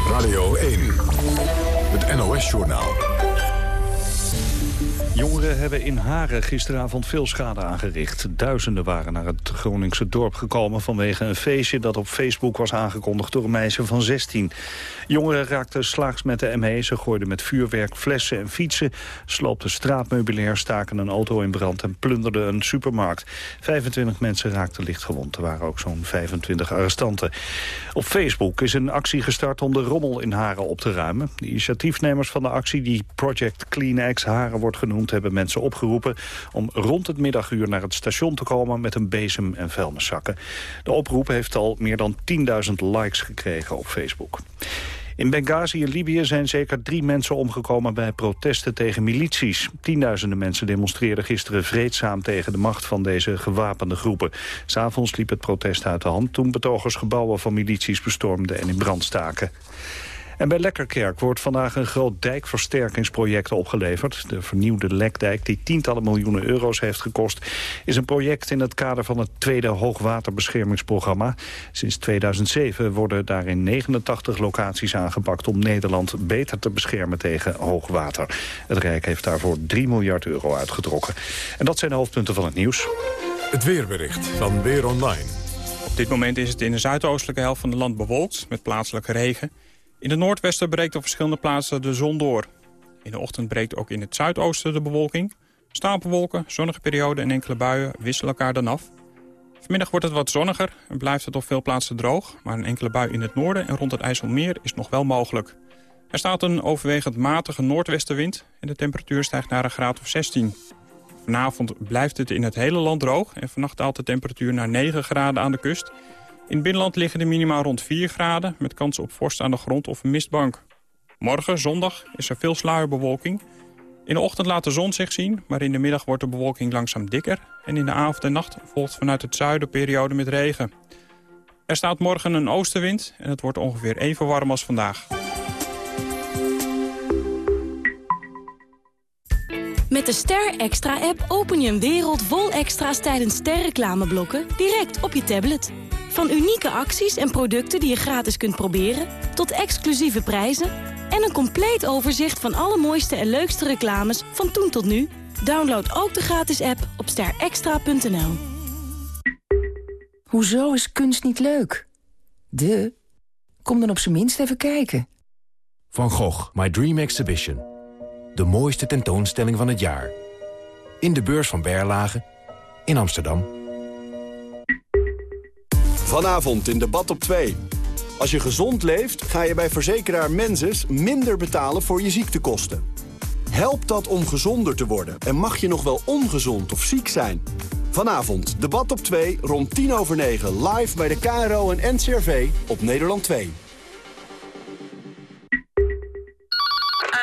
Radio 1. Het NOS-journaal. Jongeren hebben in Haren gisteravond veel schade aangericht. Duizenden waren naar het Groningse dorp gekomen vanwege een feestje dat op Facebook was aangekondigd door een meisje van 16. Jongeren raakten slaags met de ME, ze gooiden met vuurwerk, flessen en fietsen, sloopten straatmeubilair, staken een auto in brand en plunderden een supermarkt. 25 mensen raakten licht gewond. Er waren ook zo'n 25 arrestanten. Op Facebook is een actie gestart om de rommel in Haren op te ruimen. De initiatiefnemers van de actie, die Project Clean X Haren wordt genoemd, hebben mensen opgeroepen om rond het middaguur naar het station te komen met een bezem en vuilniszakken. De oproep heeft al meer dan 10.000 likes gekregen op Facebook. In Benghazi in Libië zijn zeker drie mensen omgekomen bij protesten tegen milities. Tienduizenden mensen demonstreerden gisteren vreedzaam tegen de macht van deze gewapende groepen. S'avonds liep het protest uit de hand toen betogers gebouwen van milities bestormden en in brand staken. En bij Lekkerkerk wordt vandaag een groot dijkversterkingsproject opgeleverd. De vernieuwde Lekdijk, die tientallen miljoenen euro's heeft gekost... is een project in het kader van het tweede hoogwaterbeschermingsprogramma. Sinds 2007 worden daarin 89 locaties aangepakt... om Nederland beter te beschermen tegen hoogwater. Het Rijk heeft daarvoor 3 miljard euro uitgetrokken. En dat zijn de hoofdpunten van het nieuws. Het weerbericht van Weer Online. Op dit moment is het in de zuidoostelijke helft van het land bewolkt... met plaatselijke regen... In het noordwesten breekt op verschillende plaatsen de zon door. In de ochtend breekt ook in het zuidoosten de bewolking. Stapelwolken, zonnige perioden en enkele buien wisselen elkaar dan af. Vanmiddag wordt het wat zonniger en blijft het op veel plaatsen droog... maar een enkele bui in het noorden en rond het IJsselmeer is nog wel mogelijk. Er staat een overwegend matige noordwestenwind en de temperatuur stijgt naar een graad of 16. Vanavond blijft het in het hele land droog en vannacht daalt de temperatuur naar 9 graden aan de kust... In het binnenland liggen de minima rond 4 graden... met kans op vorst aan de grond of een mistbank. Morgen, zondag, is er veel sluierbewolking. In de ochtend laat de zon zich zien, maar in de middag wordt de bewolking langzaam dikker... en in de avond en nacht volgt vanuit het zuiden periode met regen. Er staat morgen een oostenwind en het wordt ongeveer even warm als vandaag. Met de Ster Extra-app open je een wereld vol extra's tijdens sterreclameblokken direct op je tablet. Van unieke acties en producten die je gratis kunt proberen... tot exclusieve prijzen en een compleet overzicht van alle mooiste en leukste reclames van toen tot nu. Download ook de gratis app op sterextra.nl. Hoezo is kunst niet leuk? De. Kom dan op zijn minst even kijken. Van Gogh, My Dream Exhibition. De mooiste tentoonstelling van het jaar. In de beurs van Berlage in Amsterdam. Vanavond in debat op 2. Als je gezond leeft, ga je bij verzekeraar Menses minder betalen voor je ziektekosten. Helpt dat om gezonder te worden en mag je nog wel ongezond of ziek zijn? Vanavond, debat op 2, rond 10 over 9, live bij de KRO en NCRV op Nederland 2.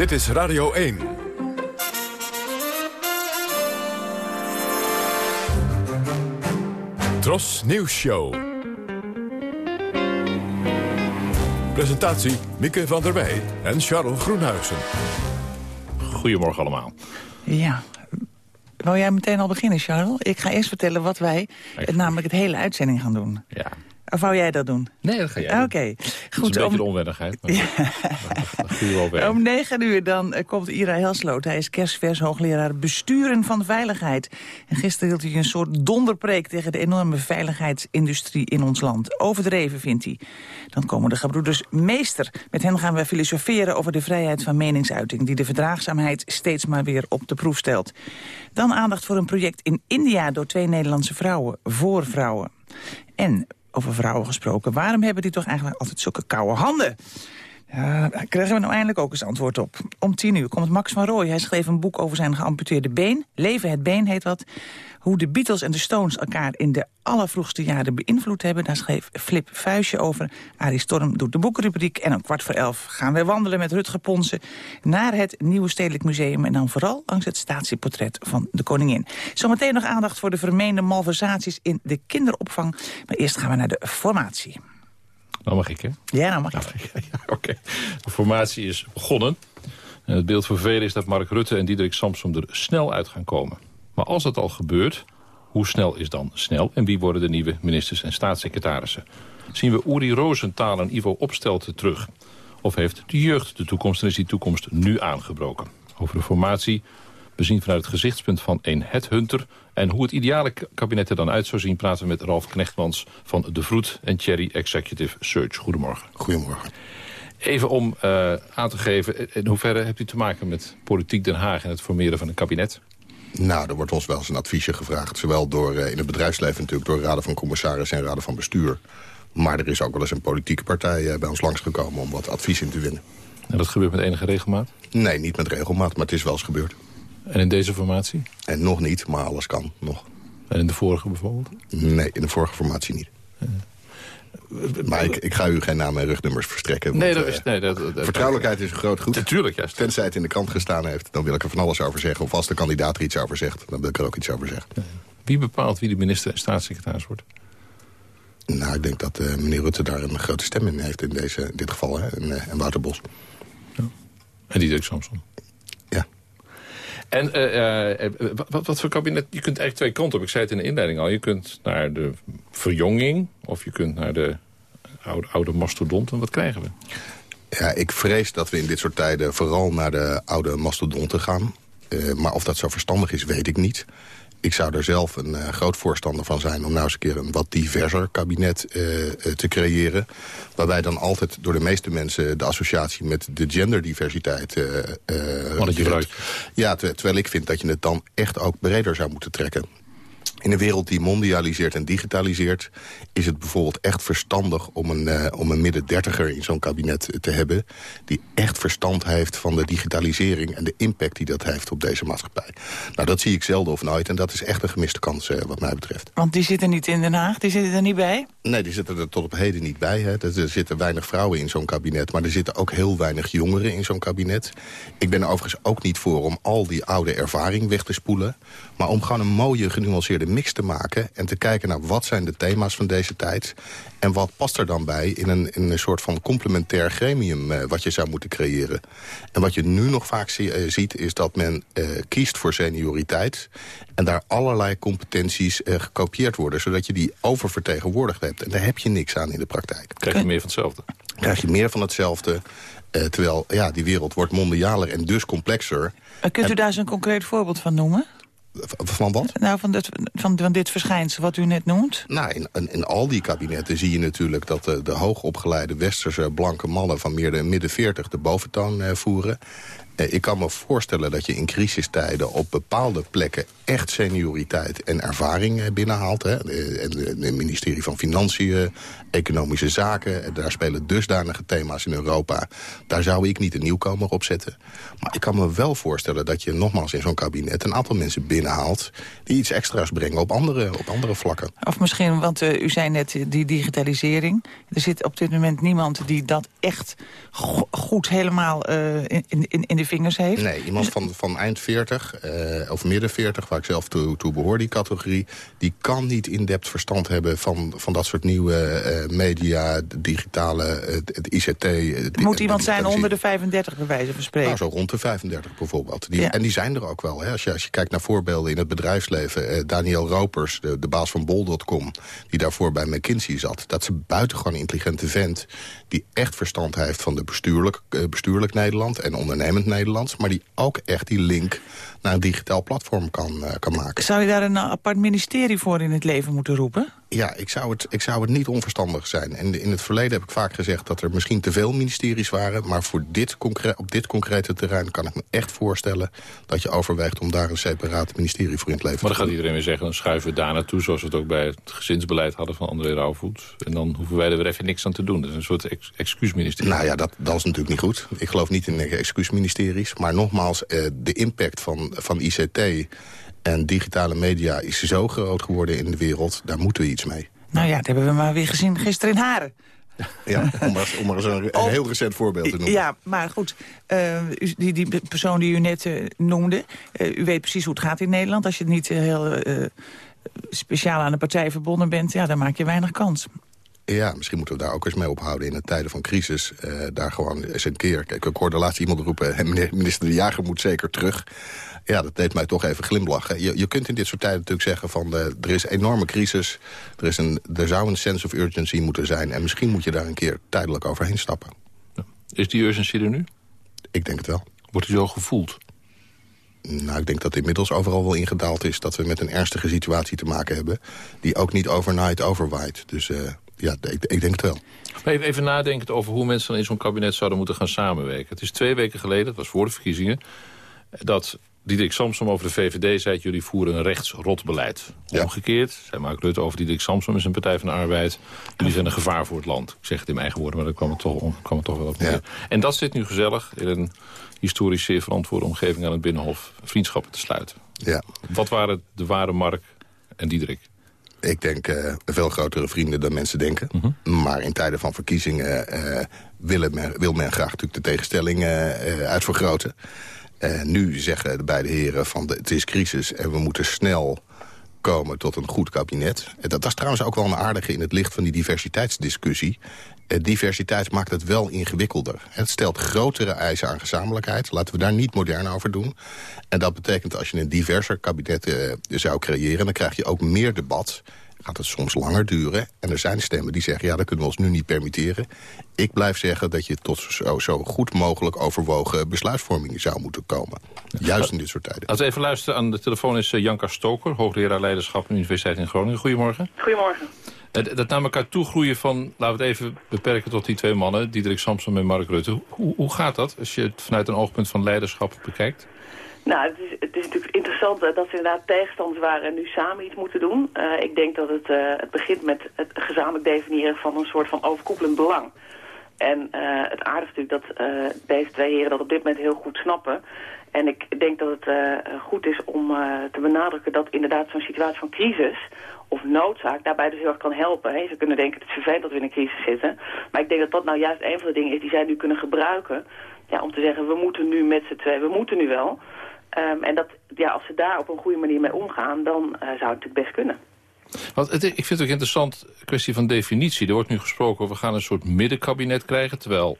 Dit is Radio 1. Tros Nieuws Show. Presentatie Mieke van der Wij en Charles Groenhuizen. Goedemorgen allemaal. Ja. Wou jij meteen al beginnen, Charles? Ik ga eerst vertellen wat wij, het, namelijk het hele uitzending gaan doen. Ja. Of wou jij dat doen? Nee, dat ga jij Oké. Het is Goed, een beetje om, de onwennigheid. [laughs] Weer. om negen uur dan eh, komt Ira Helsloot. Hij is kerstvers hoogleraar besturen van veiligheid. En gisteren hield hij een soort donderpreek tegen de enorme veiligheidsindustrie in ons land. Overdreven, vindt hij. Dan komen de gebroeders Meester. Met hen gaan we filosoferen over de vrijheid van meningsuiting... die de verdraagzaamheid steeds maar weer op de proef stelt. Dan aandacht voor een project in India door twee Nederlandse vrouwen. Voor vrouwen. En over vrouwen gesproken. Waarom hebben die toch eigenlijk altijd zulke koude handen? Ja, daar krijgen we nou eindelijk ook eens antwoord op. Om tien uur komt Max van Rooij. Hij schreef een boek over zijn geamputeerde been. Leven het been heet dat. Hoe de Beatles en de Stones elkaar in de allervroegste jaren beïnvloed hebben. Daar schreef Flip Vuistje over. Arie Storm doet de boekenrubriek. En om kwart voor elf gaan we wandelen met Rutger Ponsen... naar het Nieuwe Stedelijk Museum. En dan vooral langs het statieportret van de koningin. Zometeen nog aandacht voor de vermeende malversaties in de kinderopvang. Maar eerst gaan we naar de formatie. Nou mag ik, hè? Ja, nou mag ik. [laughs] Oké. De formatie is begonnen. En het beeld voor velen is dat Mark Rutte en Diederik Samsom er snel uit gaan komen. Maar als dat al gebeurt, hoe snel is dan snel? En wie worden de nieuwe ministers en staatssecretarissen? Zien we Uri Rosenthal en Ivo Opstelten terug? Of heeft de jeugd de toekomst en is die toekomst nu aangebroken? Over de formatie bezien vanuit het gezichtspunt van een headhunter... en hoe het ideale kabinet er dan uit zou zien... praten we met Ralf Knechtmans van De Vroet en Cherry Executive Search. Goedemorgen. Goedemorgen. Even om uh, aan te geven, in hoeverre hebt u te maken met politiek Den Haag... en het formeren van een kabinet? Nou, er wordt ons wel eens een adviesje gevraagd. Zowel door, uh, in het bedrijfsleven natuurlijk door raden van commissarissen en raden van bestuur. Maar er is ook wel eens een politieke partij uh, bij ons langsgekomen om wat advies in te winnen. En dat gebeurt met enige regelmaat? Nee, niet met regelmaat, maar het is wel eens gebeurd. En in deze formatie? En nog niet, maar alles kan, nog. En in de vorige bijvoorbeeld? Nee, in de vorige formatie niet. Ja. Maar ik, ik, ga u geen namen en rugnummers verstrekken. Want, nee, dat is, nee, dat, dat, vertrouwelijkheid is een groot goed. Natuurlijk, juist. Tenzij het in de krant gestaan heeft, dan wil ik er van alles over zeggen. Of als de kandidaat er iets over zegt, dan wil ik er ook iets over zeggen. Ja. Wie bepaalt wie de minister en staatssecretaris wordt? Nou, ik denk dat uh, meneer Rutte daar een grote stem in heeft in, deze, in dit geval. Hè, en, en Wouter Bos. Ja. En Diederik Samson. En uh, uh, wat, wat, voor kabinet? Je kunt eigenlijk twee kanten op. Ik zei het in de inleiding al. Je kunt naar de verjonging of je kunt naar de oude, oude mastodonten. Wat krijgen we? Ja, ik vrees dat we in dit soort tijden vooral naar de oude mastodonten gaan. Maar of dat zo verstandig is, weet ik niet. Ik zou er zelf een uh, groot voorstander van zijn... om nou eens een keer een wat diverser kabinet uh, uh, te creëren. Waarbij dan altijd door de meeste mensen de associatie met de genderdiversiteit... uh, ja, ter, terwijl ik vind dat je het dan echt ook breder zou moeten trekken. In een wereld die mondialiseert en digitaliseert... is het bijvoorbeeld echt verstandig om een, uh, om een midden-dertiger in zo'n kabinet te hebben... die echt verstand heeft van de digitalisering... en de impact die dat heeft op deze maatschappij. Nou, dat zie ik zelden of nooit en dat is echt een gemiste kans uh, wat mij betreft. Want die zitten niet in Den Haag? Die zitten er niet bij? Nee, die zitten er tot op heden niet bij. Hè. Er zitten weinig vrouwen in zo'n kabinet... maar er zitten ook heel weinig jongeren in zo'n kabinet. Ik ben er overigens ook niet voor om al die oude ervaring weg te spoelen... maar om gewoon een mooie, genuanceerde mix te maken... en te kijken naar wat zijn de thema's van deze tijd... en wat past er dan bij in een, in een soort van complementair gremium... Uh, wat je zou moeten creëren. En wat je nu nog vaak zie, uh, ziet is dat men uh, kiest voor senioriteit... en daar allerlei competenties gekopieerd worden... zodat je die oververtegenwoordigd hebt. En daar heb je niks aan in de praktijk. Krijg je meer van hetzelfde? Krijg je meer van hetzelfde... terwijl ja, die wereld wordt mondialer en dus complexer. kunt u en, daar eens een concreet voorbeeld van noemen? Van wat? Nou, van dit, van, van dit verschijnsel wat u net noemt. Nou, in, in, in al die kabinetten zie je natuurlijk dat de, de hoogopgeleide westerse blanke mannen van meer de midden 40 de boventoon uh, voeren. Ik kan me voorstellen dat je in crisistijden op bepaalde plekken echt senioriteit en ervaring uh, binnenhaalt. Hè. Het ministerie van Financiën, Economische Zaken, daar spelen dusdanige thema's in Europa. Daar zou ik niet een nieuwkomer op zetten. Maar ik kan me wel voorstellen dat je nogmaals in zo'n kabinet een aantal mensen binnenhaalt die iets extra's brengen op andere, op andere vlakken. Of misschien, want uh, u zei net die digitalisering. Er zit op dit moment niemand die dat echt go goed helemaal in, in, in de vingers heeft. Nee, iemand van, van eind 40 eh, of midden 40, waar ik zelf toe, toe behoor, die categorie... die kan niet in-depth verstand hebben van, van dat soort nieuwe eh, media, digitale, eh, het ICT. Moet iemand zijn onder de 35, bij wijze van spreken. Nou, zo rond de 35 bijvoorbeeld. Die, En die zijn er ook wel. Hè. Als, je, als je kijkt naar voorbeelden in het bedrijfsleven... Daniel Ropers, de, de baas van Bol.com, die daarvoor bij McKinsey zat... dat is een buitengewoon intelligente vent die echt verstand heeft van de bestuurlijk, bestuurlijk Nederland... en ondernemend Nederlands, maar die ook echt die link naar een digitaal platform kan, uh, kan maken. Zou je daar een apart ministerie voor in het leven moeten roepen? Ja, ik zou het, ik zou het niet onverstandig zijn. En in het verleden heb ik vaak gezegd dat er misschien te veel ministeries waren. Maar voor dit op dit concrete terrein kan ik me echt voorstellen... dat je overweegt om daar een separate ministerie voor in het leven maar dan gaat iedereen weer zeggen, dan schuiven we daar naartoe... zoals we het ook bij het gezinsbeleid hadden van André Rauwvoet. En dan hoeven wij er weer even niks aan te doen. Dat is een soort ex excuusministerie. Nou ja, dat, dat is natuurlijk niet goed. Ik geloof niet in excuusministeries. Maar nogmaals, eh, de impact van, van ICT en digitale media is zo groot geworden in de wereld. Daar moeten we iets mee. Nou ja, dat hebben we maar weer gezien gisteren in Haren. Ja, om maar, om maar eens een, een heel recent voorbeeld te noemen. Ja, maar goed, uh, die, die persoon die u net uh, noemde... Uh, u weet precies hoe het gaat in Nederland. Als je niet heel speciaal aan de partij verbonden bent... ja, dan maak je weinig kans. Ja, misschien moeten we daar ook eens mee ophouden in de tijden van crisis. daar gewoon eens een keer... Kijk, ik hoorde laatst iemand roepen... minister De Jager moet zeker terug ja, dat deed mij toch even glimlachen. Je, je kunt in dit soort tijden natuurlijk zeggen van... Uh, er is een enorme crisis, er, is een, er zou een sense of urgency moeten zijn... en misschien moet je daar een keer tijdelijk overheen stappen. Is die urgency er nu? Ik denk het wel. Wordt u zo gevoeld? Nou, ik denk dat inmiddels overal wel ingedaald is... dat we met een ernstige situatie te maken hebben... die ook niet overnight overwaait. Dus uh, ja, ik, ik, denk het wel. Even, even nadenken over hoe mensen in zo'n kabinet zouden moeten gaan samenwerken. Het is twee weken geleden, dat was voor de verkiezingen... dat Diederik Samsom over de VVD zei... jullie voeren een rechtsrot beleid. Omgekeerd, zei Mark Rutte over Diederik Samsom en zijn Partij van de Arbeid... jullie zijn een gevaar voor het land. Ik zeg het in mijn eigen woorden, maar daar kwam het toch, kwam het toch wel op neer. En dat zit nu gezellig in een historisch zeer verantwoorde omgeving... aan het Binnenhof vriendschappen te sluiten. Ja. Wat waren de ware Mark en Diederik? Ik denk uh, veel grotere vrienden dan mensen denken. Mhm. Maar in tijden van verkiezingen uh, wil, men, wil men graag natuurlijk de tegenstelling uh, uitvergroten. Uh, nu zeggen de beide heren van de, het is crisis en we moeten snel komen tot een goed kabinet. Dat, dat is trouwens ook wel een aardige in het licht van die diversiteitsdiscussie. Uh, diversiteit maakt het wel ingewikkelder. Het stelt grotere eisen aan gezamenlijkheid. Laten we daar niet modern over doen. En dat betekent als je een diverser kabinet uh, zou creëren... dan krijg je ook meer debat gaat het soms langer duren. En er zijn stemmen die zeggen, ja, dat kunnen we ons nu niet permitteren. Ik blijf zeggen dat je tot zo, zo goed mogelijk overwogen besluitvorming zou moeten komen. Juist in dit soort tijden. Als we even luisteren aan de telefoon is eh, Janka Stoker, hoogleraar leiderschap aan de Universiteit in Groningen. Goedemorgen. Goedemorgen. Dat naar elkaar toegroeien van, laten we het even beperken tot die twee mannen... Diederik Samson en Mark Rutte. Hoe, hoe gaat dat als je het vanuit een oogpunt van leiderschap bekijkt? Nou, het is, is natuurlijk interessant dat ze inderdaad tegenstanders waren en nu samen iets moeten doen. Uh, ik denk dat het, uh, het begint met het gezamenlijk definiëren van een soort van overkoepelend belang. En uh, het aardigt natuurlijk dat deze twee heren dat op dit moment heel goed snappen. En ik denk dat het goed is om te benadrukken dat inderdaad zo'n situatie van crisis of noodzaak daarbij dus heel erg kan helpen. Ze kunnen denken, het is vervelend dat we in een crisis zitten. Maar ik denk dat dat nou juist een van de dingen is die zij nu kunnen gebruiken... Ja, om te zeggen, we moeten nu met z'n twee, we moeten nu wel... Um, en dat, ja, als ze daar op een goede manier mee omgaan, dan uh, zou het natuurlijk best kunnen. Want het, ik vind het ook interessant, kwestie van definitie. Er wordt nu gesproken over we gaan een soort middenkabinet krijgen... terwijl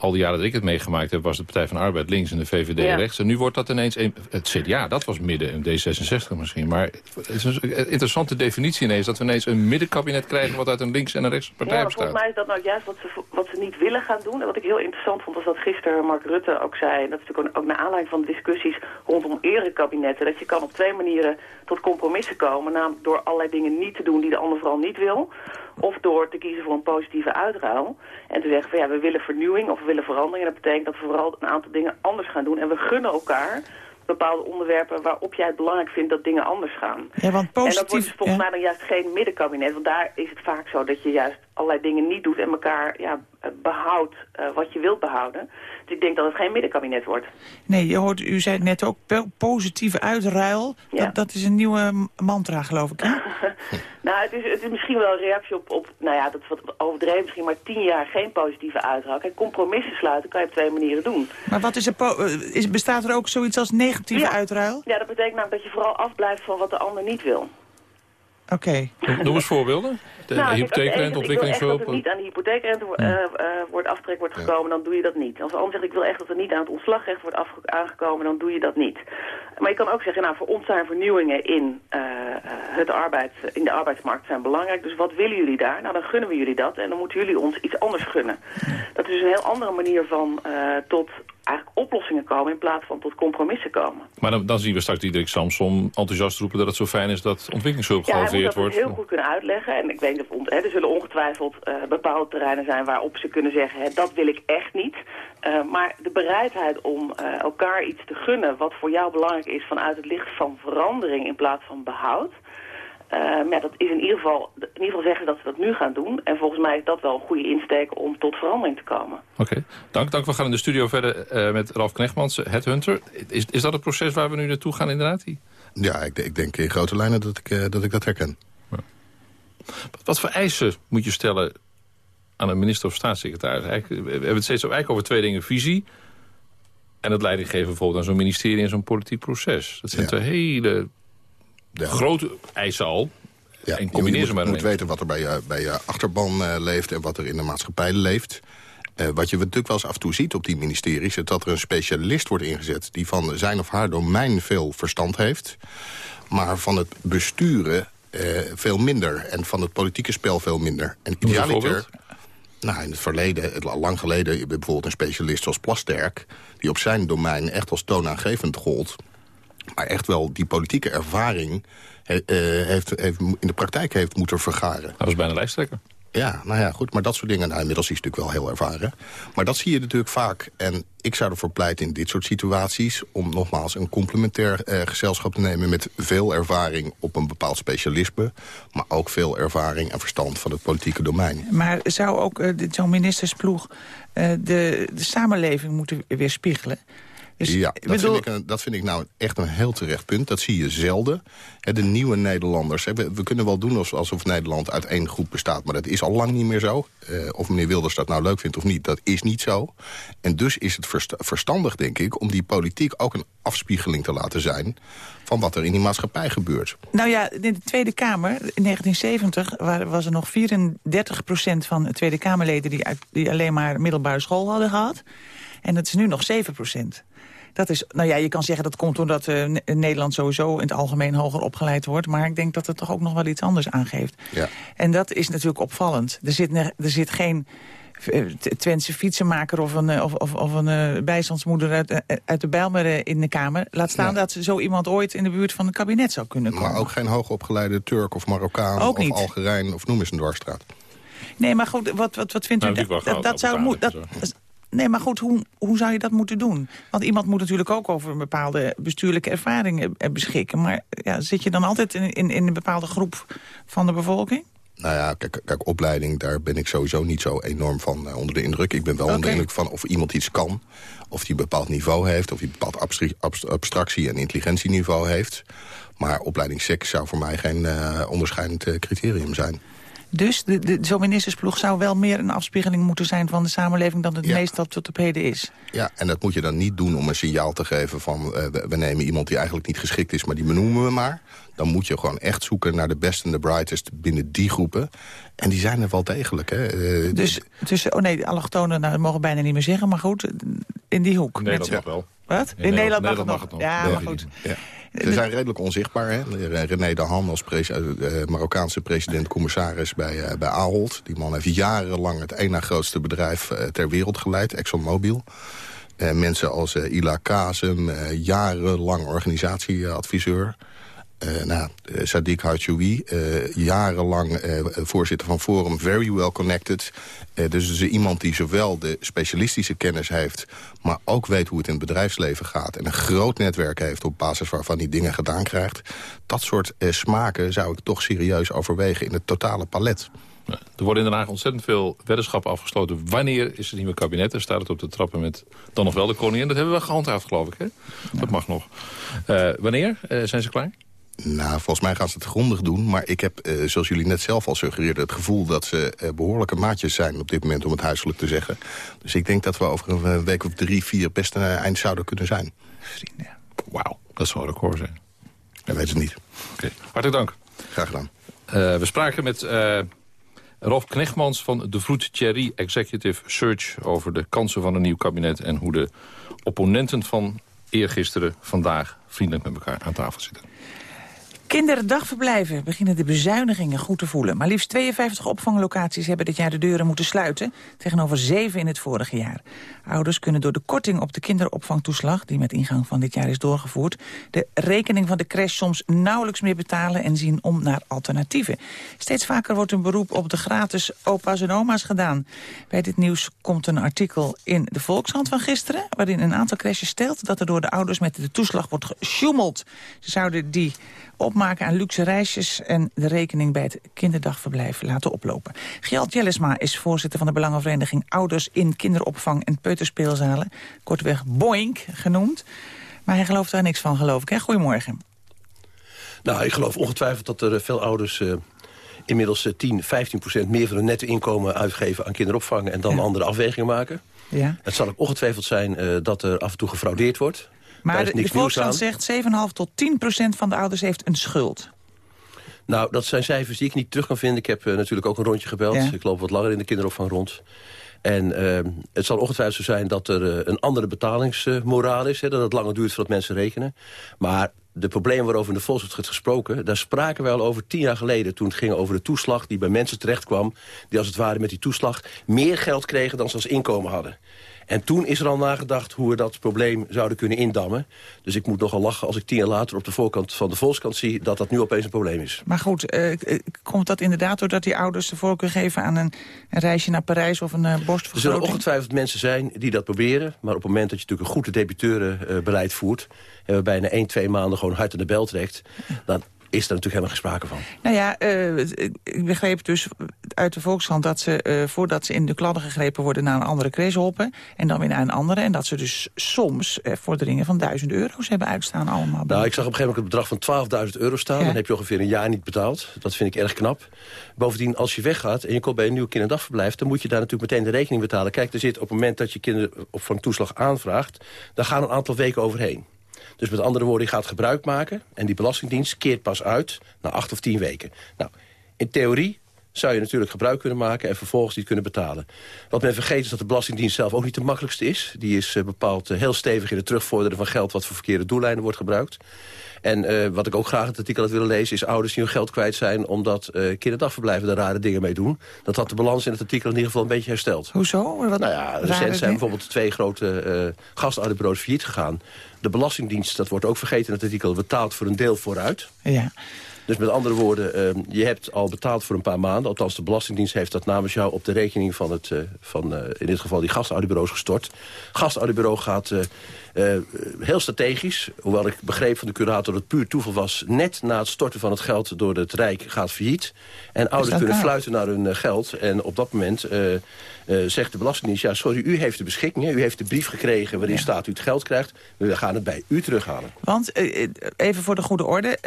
al die jaren dat ik het meegemaakt heb... was de Partij van Arbeid links en de VVD rechts. En nu wordt dat ineens... Een, het CDA, dat was midden, en D66 misschien. Maar het is een interessante definitie ineens... dat we ineens een middenkabinet krijgen... wat uit een links- en een rechtspartij ja, bestaat. Volgens mij is dat nou juist wat ze, wat ze niet willen gaan doen. En wat ik heel interessant vond, was dat gisteren Mark Rutte ook zei... en dat is natuurlijk ook naar aanleiding van de discussies rondom eerdere kabinetten... dat je kan op twee manieren tot compromissen komen. Namelijk door allerlei dingen niet te doen die de ander vooral niet wil... Of door te kiezen voor een positieve uitruil. En te zeggen van ja, we willen vernieuwing of we willen verandering. En dat betekent dat we vooral een aantal dingen anders gaan doen. En we gunnen elkaar bepaalde onderwerpen waarop jij het belangrijk vindt dat dingen anders gaan. Ja, want positief, en dat wordt dus volgens mij dan juist geen middenkabinet. Want daar is het vaak zo dat je juist allerlei dingen niet doet en elkaar ja, behoudt wat je wilt behouden. Dus ik denk dat het geen middenkabinet wordt. Nee, je hoort, u zei net ook positieve uitruil. Ja. Dat, dat is een nieuwe mantra, geloof ik, hè? [laughs] nou, het is, het is misschien wel een reactie op, op nou ja, dat is wat overdreven, misschien maar tien jaar geen positieve uitruil. Kijk, compromissen sluiten kan je op twee manieren doen. Maar wat is er is, bestaat er ook zoiets als negatieve ja. uitruil? Ja, dat betekent namelijk dat je vooral afblijft van wat de ander niet wil. Oké. Noem eens voorbeelden. De nou, hypotheekrente, ontwikkelingshulp. Als er niet aan de hypotheekrente uh, uh, wordt aftrek wordt gekomen, dan doe je dat niet. Als de ander zegt, ik wil echt dat er niet aan het ontslagrecht wordt aangekomen, dan doe je dat niet. Maar je kan ook zeggen, nou, voor ons zijn vernieuwingen in, uh, het arbeids, in de arbeidsmarkt zijn belangrijk. Dus wat willen jullie daar? Nou, dan gunnen we jullie dat en dan moeten jullie ons iets anders gunnen. Dat is dus een heel andere manier van tot eigenlijk oplossingen komen in plaats van tot compromissen komen. Maar dan, dan zien we straks Diederik Samson enthousiast roepen dat het zo fijn is dat ontwikkelingshulp ja, gehalveerd wordt. Ja, dat heel goed kunnen uitleggen. En ik weet dat hè, er zullen ongetwijfeld uh, bepaalde terreinen zijn waarop ze kunnen zeggen, hè, dat wil ik echt niet. Uh, maar de bereidheid om uh, elkaar iets te gunnen wat voor jou belangrijk is vanuit het licht van verandering in plaats van behoud. Uh, maar dat is in ieder, geval, in ieder geval zeggen dat ze dat nu gaan doen. En volgens mij is dat wel een goede insteek om tot verandering te komen. Oké, dank, dank. We gaan in de studio verder uh, met Ralf Knechtmans, Headhunter. Is, is dat het proces waar we nu naartoe gaan inderdaad? Ja, ik, ik denk in grote lijnen dat ik, uh, dat, ik dat herken. Ja. Wat, wat, voor eisen moet je stellen aan een minister of staatssecretaris? Eigenlijk, we hebben het steeds eigenlijk over twee dingen. Visie en het leidinggeven bijvoorbeeld aan zo'n ministerie in zo'n politiek proces. Dat zijn ja. twee hele de grote eisen al. Ja, en combineer ze maar Je moet weten wat er bij je, bij je achterban uh, leeft en wat er in de maatschappij leeft. Uh, wat je natuurlijk wel eens af en toe ziet op die ministeries... is dat er een specialist wordt ingezet die van zijn of haar domein veel verstand heeft... maar van het besturen uh, veel minder en van het politieke spel veel minder. En idealiter... Nou, in het verleden, lang geleden, bijvoorbeeld een specialist zoals Plasterk... die op zijn domein echt als toonaangevend gold maar echt wel die politieke ervaring he, uh, heeft, heeft, in de praktijk heeft moeten vergaren. Dat was bijna lijsttrekker. Ja, nou ja, goed, maar dat soort dingen, nou, inmiddels is het natuurlijk wel heel ervaren. Maar dat zie je natuurlijk vaak. En ik zou ervoor pleiten in dit soort situaties... om nogmaals een complementair eh, gezelschap te nemen... met veel ervaring op een bepaald specialisme... maar ook veel ervaring en verstand van het politieke domein. Maar zou ook uh, zo'n ministersploeg uh, de, de samenleving moeten weerspiegelen? Dus, ja, dat, bedoel... vind ik dat vind ik nou echt een heel terecht punt. Dat zie je zelden. De nieuwe Nederlanders. We, kunnen wel doen alsof Nederland uit één groep bestaat. Maar dat is al lang niet meer zo. Uh, of meneer Wilders dat nou leuk vindt of niet, dat is niet zo. En dus is het verstandig, denk ik, om die politiek ook een afspiegeling te laten zijn van wat er in die maatschappij gebeurt. Nou ja, in de Tweede Kamer, in 1970 was er nog 34% van de Tweede Kamerleden... Die, die alleen maar middelbare school hadden gehad. En dat is nu nog 7 dat is, nou ja, je kan zeggen dat komt omdat uh, Nederland sowieso in het algemeen hoger opgeleid wordt. Maar ik denk dat het toch ook nog wel iets anders aangeeft. Ja. En dat is natuurlijk opvallend. Er zit, er zit geen uh, Twentse fietsenmaker of een, uh, of, of, of een bijstandsmoeder uit, uit de Bijlmer in de Kamer. Laat staan ja. dat zo iemand ooit in de buurt van het kabinet zou kunnen komen. Maar ook geen hoogopgeleide Turk of Marokkaan ook of niet. Algerijn of noem eens een dwarsstraat. Nee, maar goed, wat, wat, wat vindt nou, u? Dat, dat, dat zou moeten. Nee, maar goed, hoe, hoe zou je dat moeten doen? Want iemand moet natuurlijk ook over een bepaalde bestuurlijke ervaring beschikken. Maar ja, zit je dan altijd in, in, in een bepaalde groep van de bevolking? Nou ja, kijk, kijk, opleiding, daar ben ik sowieso niet zo enorm van uh, onder de indruk. Ik ben wel okay. onder de indruk van of iemand iets kan. Of die een bepaald niveau heeft. Of die een bepaald abstractie- en intelligentieniveau heeft. Maar opleiding seks zou voor mij geen uh, onderscheidend uh, criterium zijn. Dus de, de, zo'n ministersploeg zou wel meer een afspiegeling moeten zijn van de samenleving dan het ja. meestal tot op heden is. Ja, en dat moet je dan niet doen om een signaal te geven van uh, we, we, nemen iemand die eigenlijk niet geschikt is, maar die benoemen we maar. Dan moet je gewoon echt zoeken naar de best en de brightest binnen die groepen. En die zijn er wel degelijk. Hè. Uh, dus tussen, oh nee, allochtonen, nou, dat mogen we bijna niet meer zeggen, maar goed, in die hoek. In Nederland mag wel. Wat? In, in Nederland, Nederland, mag, het nog. nog. Ja, maar goed. Ja. Ze zijn redelijk onzichtbaar. Hè? René de Han als uh, Marokkaanse president-commissaris bij, uh, bij Ahold. Die man heeft jarenlang het na grootste bedrijf uh, ter wereld geleid, ExxonMobil. mensen als Ila Kazem, jarenlang organisatieadviseur. Uh, nou, Sadiq Hachoui, uh, jarenlang uh, voorzitter van Forum, very well connected. dus is iemand die zowel de specialistische kennis heeft... maar ook weet hoe het in het bedrijfsleven gaat... en een groot netwerk heeft op basis waarvan hij dingen gedaan krijgt. Dat soort smaken zou ik toch serieus overwegen in het totale palet. Er worden in Den Haag ontzettend veel weddenschappen afgesloten. Wanneer is het nieuwe kabinet? Er staat het op de trappen met dan nog wel de koningin. Dat hebben we gehandhaafd, geloof ik. Hè? Dat mag nog. Uh, wanneer uh, zijn ze klaar? Nou, volgens mij gaan ze het grondig doen. Maar ik heb, uh, zoals jullie net zelf al suggereerden... het gevoel dat ze uh, behoorlijke maatjes zijn op dit moment... om het huiselijk te zeggen. Dus ik denk dat we over een week of drie, vier... best een eind zouden kunnen zijn. Vrienden. Wauw, dat zou een record zijn. Ik weet het niet. Oké, okay. hartelijk dank. Graag gedaan. Uh, we spraken met Rolf Knechtmans van de Vroet Thierry Executive Search... over de kansen van een nieuw kabinet... en hoe de opponenten van eergisteren vandaag vriendelijk met elkaar aan tafel zitten. Kinderdagverblijven beginnen de bezuinigingen goed te voelen. Maar liefst 52 opvanglocaties hebben dit jaar de deuren moeten sluiten... tegenover 7 in het vorige jaar. Ouders kunnen door de korting op de kinderopvangtoeslag... die met ingang van dit jaar is doorgevoerd... de rekening van de crash soms nauwelijks meer betalen... en zien om naar alternatieven. Steeds vaker wordt een beroep op de gratis opa's en oma's gedaan. Bij dit nieuws komt een artikel in de Volkshand van gisteren... waarin een aantal crashes stelt dat er door de ouders met de toeslag wordt gesjoemeld. Ze zouden die opmaken aan luxe reisjes... en de rekening bij het kinderdagverblijf laten oplopen. Gjalt Jellesma is voorzitter van de Belangenvereniging... Ouders in Kinderopvang en Peuterspeelzalen. Kortweg Boink genoemd. Maar hij gelooft daar niks van, geloof ik. Hè? Goedemorgen. Nou, ik geloof ongetwijfeld dat er veel ouders... Uh, inmiddels 10, 15 procent meer van hun netto inkomen uitgeven aan kinderopvang... en dan ja. andere afwegingen maken. Ja. Het zal ook ongetwijfeld zijn uh, dat er af en toe gefraudeerd wordt. Maar de, de Volkskrant zegt 7,5 tot 10 procent van de ouders heeft een schuld. Nou, dat zijn cijfers die ik niet terug kan vinden. Ik heb uh, natuurlijk ook een rondje gebeld. Ja. Ik loop wat langer in de kinderopvang rond. En uh, het zal ongetwijfeld zo zijn dat er uh, een andere betalingsmoraal is. Hè, dat het langer duurt voordat mensen rekenen. Maar de problemen waarover in de Volkskrant wordt gesproken... daar spraken we al over tien jaar geleden. Toen het ging over de toeslag die bij mensen terecht kwam... die als het ware met die toeslag meer geld kregen dan ze als inkomen hadden. En toen is er al nagedacht hoe we dat probleem zouden kunnen indammen. Dus ik moet nogal lachen als ik tien jaar later op de voorkant van de Volkskant zie... dat dat nu opeens een probleem is. Maar goed, uh, komt dat inderdaad doordat die ouders de voorkeur geven... aan een, een reisje naar Parijs of een uh, borstvergroting? Er zullen ongetwijfeld mensen zijn die dat proberen. Maar op het moment dat je natuurlijk een goed debiteurenbeleid voert... en we bijna één, twee maanden gewoon hard aan de bel trekt... dan is er natuurlijk helemaal geen sprake van. Nou ja, uh, ik begreep dus uit de Volkshand dat ze, uh, voordat ze in de kladden gegrepen worden... naar een andere crash hoppen en dan weer naar een andere. En dat ze dus soms uh, vorderingen van duizend euro's hebben uitstaan allemaal. Nou, ik zag op een gegeven moment het bedrag van 12.000 euro staan. Ja. Dan heb je ongeveer een jaar niet betaald. Dat vind ik erg knap. Bovendien, als je weggaat en je komt bij een nieuw kinderdagverblijf... dan moet je daar natuurlijk meteen de rekening betalen. Kijk, er zit op het moment dat je kinderopvangtoeslag aanvraagt... daar gaan een aantal weken overheen. Dus met andere woorden, je gaat gebruik maken... en die Belastingdienst keert pas uit na acht of tien weken. Nou, in theorie zou je natuurlijk gebruik kunnen maken... en vervolgens niet kunnen betalen. Wat men vergeet is dat de Belastingdienst zelf ook niet de makkelijkste is. Die is uh, bepaald uh, heel stevig in het terugvorderen van geld... wat voor verkeerde doeleinden wordt gebruikt. En uh, wat ik ook graag het artikel had willen lezen... is ouders die hun geld kwijt zijn omdat kinderdagverblijven daar rare dingen mee doen. Dat had de balans in het artikel in ieder geval een beetje hersteld. Hoezo? Wat nou ja, recent zijn bijvoorbeeld twee grote uh, failliet gegaan. De Belastingdienst, dat wordt ook vergeten in het artikel... betaalt voor een deel vooruit. Ja. Dus met andere woorden, uh, je hebt al betaald voor een paar maanden. Althans, de Belastingdienst heeft dat namens jou op de rekening van, het, uh, van uh, in dit geval die gastouderbureaus gestort. Gastouderbureau gaat heel strategisch, hoewel ik begreep van de curator dat het puur toeval was... net na het storten van het geld door het Rijk gaat failliet. En ouders kunnen fluiten naar hun geld. En op dat moment zegt de Belastingdienst... ja, sorry, u heeft de beschikking, u heeft de brief gekregen... waarin ja. staat u het geld krijgt. We gaan het bij u terughalen. Want, even voor de goede orde...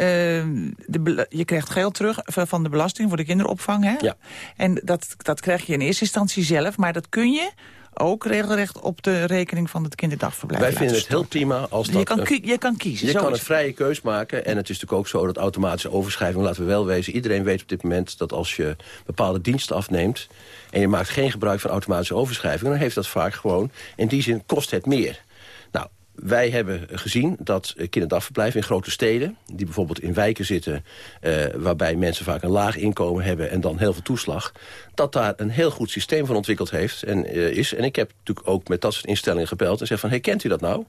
de je krijgt geld terug van de belasting voor de kinderopvang. Hè? Ja. En dat, dat krijg je in eerste instantie zelf, maar dat kun je ook regelrecht op de rekening van het kinderdagverblijf Wij vinden het heel prima als dat... Je kan, je kan kiezen. Je kan een vrije keus maken. En het is natuurlijk ook zo dat automatische overschrijving... laten we wel wezen, iedereen weet op dit moment... dat als je bepaalde diensten afneemt... en je maakt geen gebruik van automatische overschrijving... dan heeft dat vaak gewoon... in die zin kost het meer. Wij hebben gezien dat kinderdagverblijven in grote steden... die bijvoorbeeld in wijken zitten... Uh, waarbij mensen vaak een laag inkomen hebben... en dan heel veel toeslag... dat daar een heel goed systeem van ontwikkeld heeft en, uh, is. En ik heb natuurlijk ook met dat soort instellingen gebeld... en zeg van, hey, kent u dat nou?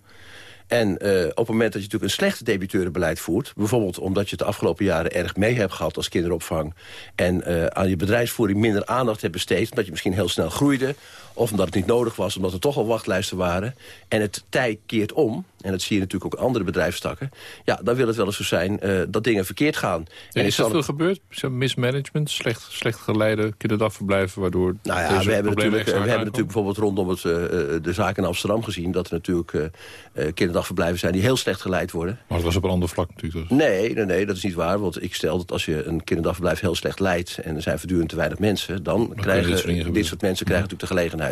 En op het moment dat je natuurlijk een slecht debiteurenbeleid voert... bijvoorbeeld omdat je het de afgelopen jaren erg mee hebt gehad als kinderopvang... en aan je bedrijfsvoering minder aandacht hebt besteed... omdat je misschien heel snel groeide... of omdat het niet nodig was, omdat er toch al wachtlijsten waren... en het tijd keert om, en dat zie je natuurlijk ook andere bedrijfstakken... ja, dan wil het wel eens zo zijn uh, dat dingen verkeerd gaan. En is dat veel gebeurd? Mismanagement, slecht, slecht geleide kinderdagverblijven... waardoor nou ja, we hebben, natuurlijk, we hebben natuurlijk bijvoorbeeld rondom het, uh, de zaak in Amsterdam gezien... dat er natuurlijk uh, kinderdagverblijven zijn die heel slecht geleid worden. Maar het was op een ander vlak natuurlijk. Dus. Nee, nee, nee, dat is niet waar. Want ik stel dat als je een kinderdagverblijf heel slecht leidt... en er zijn voortdurend te weinig mensen... dan, dan krijgen dit soort, dit soort mensen krijgen natuurlijk de gelegenheid.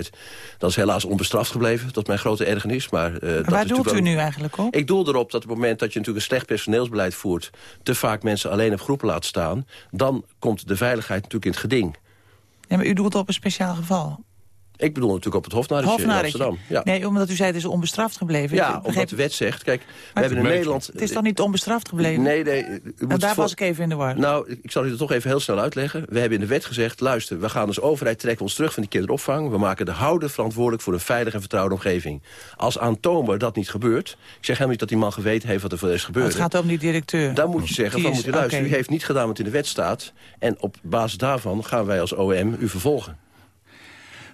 Dat is helaas onbestraft gebleven. Dat is mijn grote ergernis. Maar, maar waar doelt u nu eigenlijk op? Ik doel erop dat op het moment dat je natuurlijk een slecht personeelsbeleid voert... te vaak mensen alleen op groepen laat staan... dan komt de veiligheid natuurlijk in het geding. Ja, maar u doelt op een speciaal geval. Ik bedoel natuurlijk op het Hofnarretje in Amsterdam. Ja. Nee, omdat u zei het is onbestraft gebleven. Ja, omdat de wet zegt... Kijk, we hebben in Nederland... Het is toch niet onbestraft gebleven? Nee, nee. U moet daar was ik even in de war. Nou, ik zal u dat toch even heel snel uitleggen. We hebben in de wet gezegd... luister, we gaan als overheid trekken ons terug van die kinderopvang. We maken de houder verantwoordelijk voor een veilige en vertrouwde omgeving. Als aantoonbaar dat niet gebeurt... Ik zeg helemaal niet dat die man geweten heeft wat er voor is gebeurd. Het gaat om die directeur. Dan moet je zeggen, van moet je luisteren. U heeft niet gedaan wat in de wet staat. En op basis daarvan gaan wij als OM u vervolgen.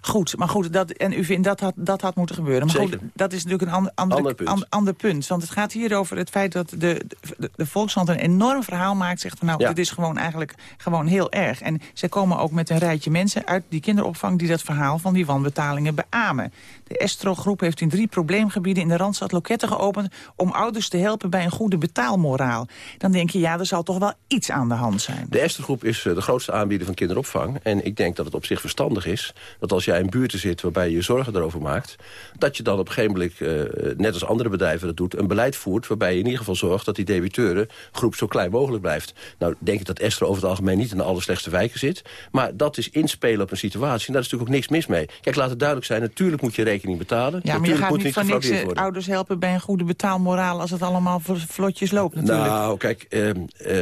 Goed, maar goed, dat, en u vindt dat had, dat had moeten gebeuren. Maar goed, dat is natuurlijk een ander, ander, punt. ander punt. Want het gaat hier over het feit dat de, de, een enorm verhaal maakt. Zegt van nou, dit is gewoon eigenlijk gewoon heel erg. En zij komen ook met een rijtje mensen uit die kinderopvang... die dat verhaal van die wanbetalingen beamen. De Estro-groep heeft in drie probleemgebieden in de Randstad loketten geopend... om ouders te helpen bij een goede betaalmoraal. Dan denk je, ja, er zal toch wel iets aan de hand zijn. De Estro-groep is eh, de grootste aanbieder van kinderopvang. En ik denk dat het op zich verstandig is dat als jij in buurten zit... waarbij je je zorgen erover maakt... dat je dan op een gegeven moment, uh, net als andere bedrijven dat doet... een beleid voert waarbij je in ieder geval zorgt... dat die debiteurengroep zo klein mogelijk blijft. Nou, denk ik dat Estro over het algemeen niet in de allerslechtste wijken zit. Maar dat is inspelen op een situatie. En daar is natuurlijk ook niks mis mee. Kijk, laat het duidelijk zijn. Natuurlijk moet je rekening betalen. Ja, maar je gaat niet van niks eh, ouders helpen bij een goede betaalmoraal... als het allemaal vlotjes loopt natuurlijk. Nou, kijk... Uh,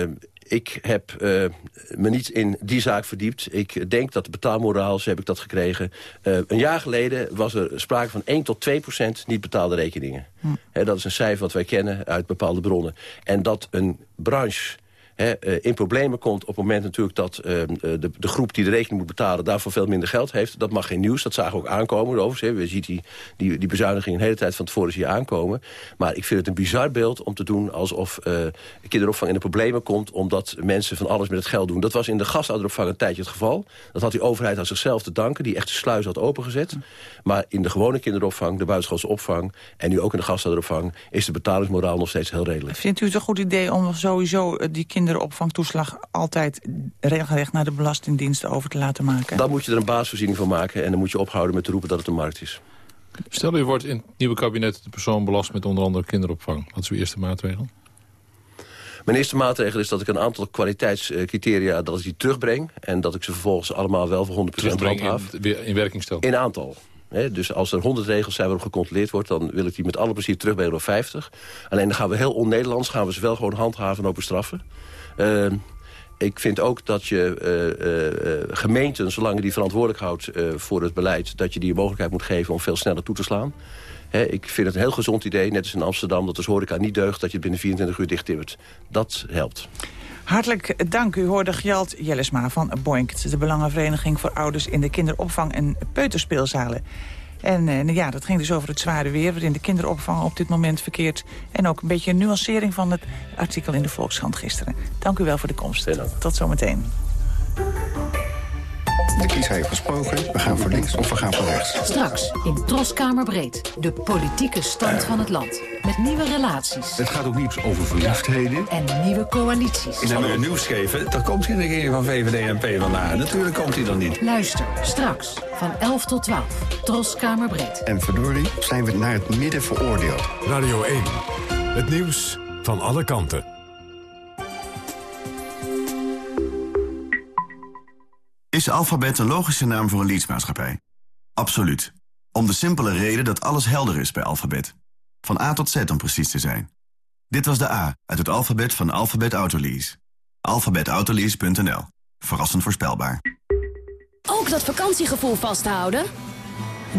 uh, ik heb uh, me niet in die zaak verdiept. Ik denk dat de betaalmoraal, zo heb ik dat gekregen. Uh, een jaar geleden was er sprake van 1 tot 2 procent niet betaalde rekeningen. Hm. He, dat is een cijfer wat wij kennen uit bepaalde bronnen. En dat een branche He, uh, in problemen komt op het moment natuurlijk dat uh, de, de, groep die de rekening moet betalen... daarvoor veel minder geld heeft. Dat mag geen nieuws, dat zagen we ook aankomen. Overigens, we zien die, die, die bezuiniging een hele tijd van tevoren hier aankomen. Maar ik vind het een bizar beeld om te doen alsof uh, kinderopvang in de problemen komt... omdat mensen van alles met het geld doen. Dat was in de gastouderopvang een tijdje het geval. Dat had die overheid aan zichzelf te danken, die echt de sluis had opengezet. Maar in de gewone kinderopvang, de buitenschoolse opvang... en nu ook in de gastouderopvang is de betalingsmoraal nog steeds heel redelijk. Vindt u het een goed idee om sowieso die kinderen kinderopvangtoeslag altijd regelrecht naar de Belastingdienst over te laten maken? Dan moet je er een baasvoorziening van maken en dan moet je ophouden met te roepen dat het een markt is. Stel, u wordt in het nieuwe kabinet de persoon belast met onder andere kinderopvang. Wat is uw eerste maatregel? Mijn eerste maatregel is dat ik een aantal kwaliteitscriteria dat ik die terugbreng. En dat ik ze vervolgens allemaal wel voor 100% handhaaf. In, in werking stel? In aantal dus als er 100 regels zijn waarop gecontroleerd wordt... dan wil ik die met alle plezier terugbrengen door 50. Alleen dan gaan we heel on-Nederlands... gaan we ze wel gewoon handhaven en ook bestraffen. Uh, ik vind ook dat je uh, uh, gemeenten, zolang je die verantwoordelijk houdt voor het beleid... dat je die mogelijkheid moet geven om veel sneller toe te slaan. ik vind het een heel gezond idee, net als in Amsterdam... dat de horeca niet deugt dat je binnen 24 uur dicht Dat helpt. Hartelijk dank. U hoorde Gjalt Jellesma van Boink. De Belangenvereniging voor Ouders in de Kinderopvang en Peuterspeelzalen. En uh, ja, dat ging dus over het zware weer... waarin de kinderopvang op dit moment verkeert. En ook een beetje een nuancering van het artikel in de Volkskrant gisteren. Dank u wel voor de komst. Tot zometeen. De kiezer heeft gesproken. We gaan voor links of we gaan voor rechts. Straks in Troskamerbreed. De politieke stand van het land. Met nieuwe relaties. Het gaat ook niet over verliefdheden. En nieuwe coalities. In een nieuws geven, dan komt geen regering van VVD en PvdA. Natuurlijk komt hij dan niet. Luister, straks van 11 tot 12. Troskamerbreed. En verdorie zijn we naar het midden veroordeeld. Radio 1. Het nieuws van alle kanten. Is alfabet een logische naam voor een leadsmaatschappij? Absoluut. Om de simpele reden dat alles helder is bij alfabet. Van A tot Z om precies te zijn. Dit was de A uit het alfabet van Alphabet Autolease. Alphabetautolease.nl. Verrassend voorspelbaar. Ook dat vakantiegevoel vasthouden?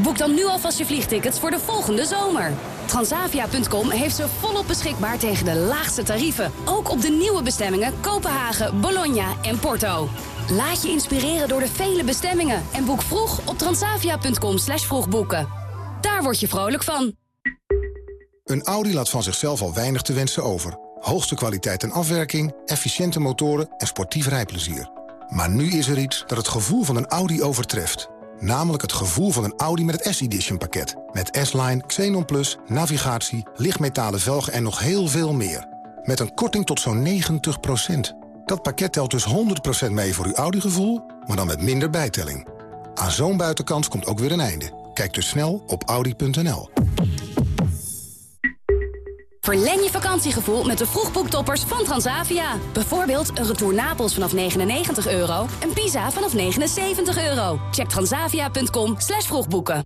Boek dan nu alvast je vliegtickets voor de volgende zomer. Transavia.com heeft ze volop beschikbaar tegen de laagste tarieven. Ook op de nieuwe bestemmingen Kopenhagen, Bologna en Porto. Laat je inspireren door de vele bestemmingen en boek vroeg op transavia.com slash vroegboeken. Daar word je vrolijk van. Een Audi laat van zichzelf al weinig te wensen over. Hoogste kwaliteit en afwerking, efficiënte motoren en sportief rijplezier. Maar nu is er iets dat het gevoel van een Audi overtreft. Namelijk het gevoel van een Audi met het S-Edition pakket. Met S-Line, Xenon Plus, navigatie, lichtmetalen velgen en nog heel veel meer. Met een korting tot zo'n 90 Dat pakket telt dus 100% mee voor uw Audi-gevoel, maar dan met minder bijtelling. Aan zo'n buitenkans komt ook weer een einde. Kijk dus snel op Audi.nl. Verleng je vakantiegevoel met de vroegboektoppers van Transavia. Bijvoorbeeld een retour Napels vanaf 99 euro en Pisa vanaf 79 euro. Check transavia.com slash vroegboeken.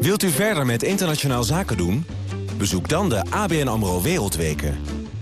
Wilt u verder met internationaal zaken doen? Bezoek dan de ABN AMRO Wereldweken.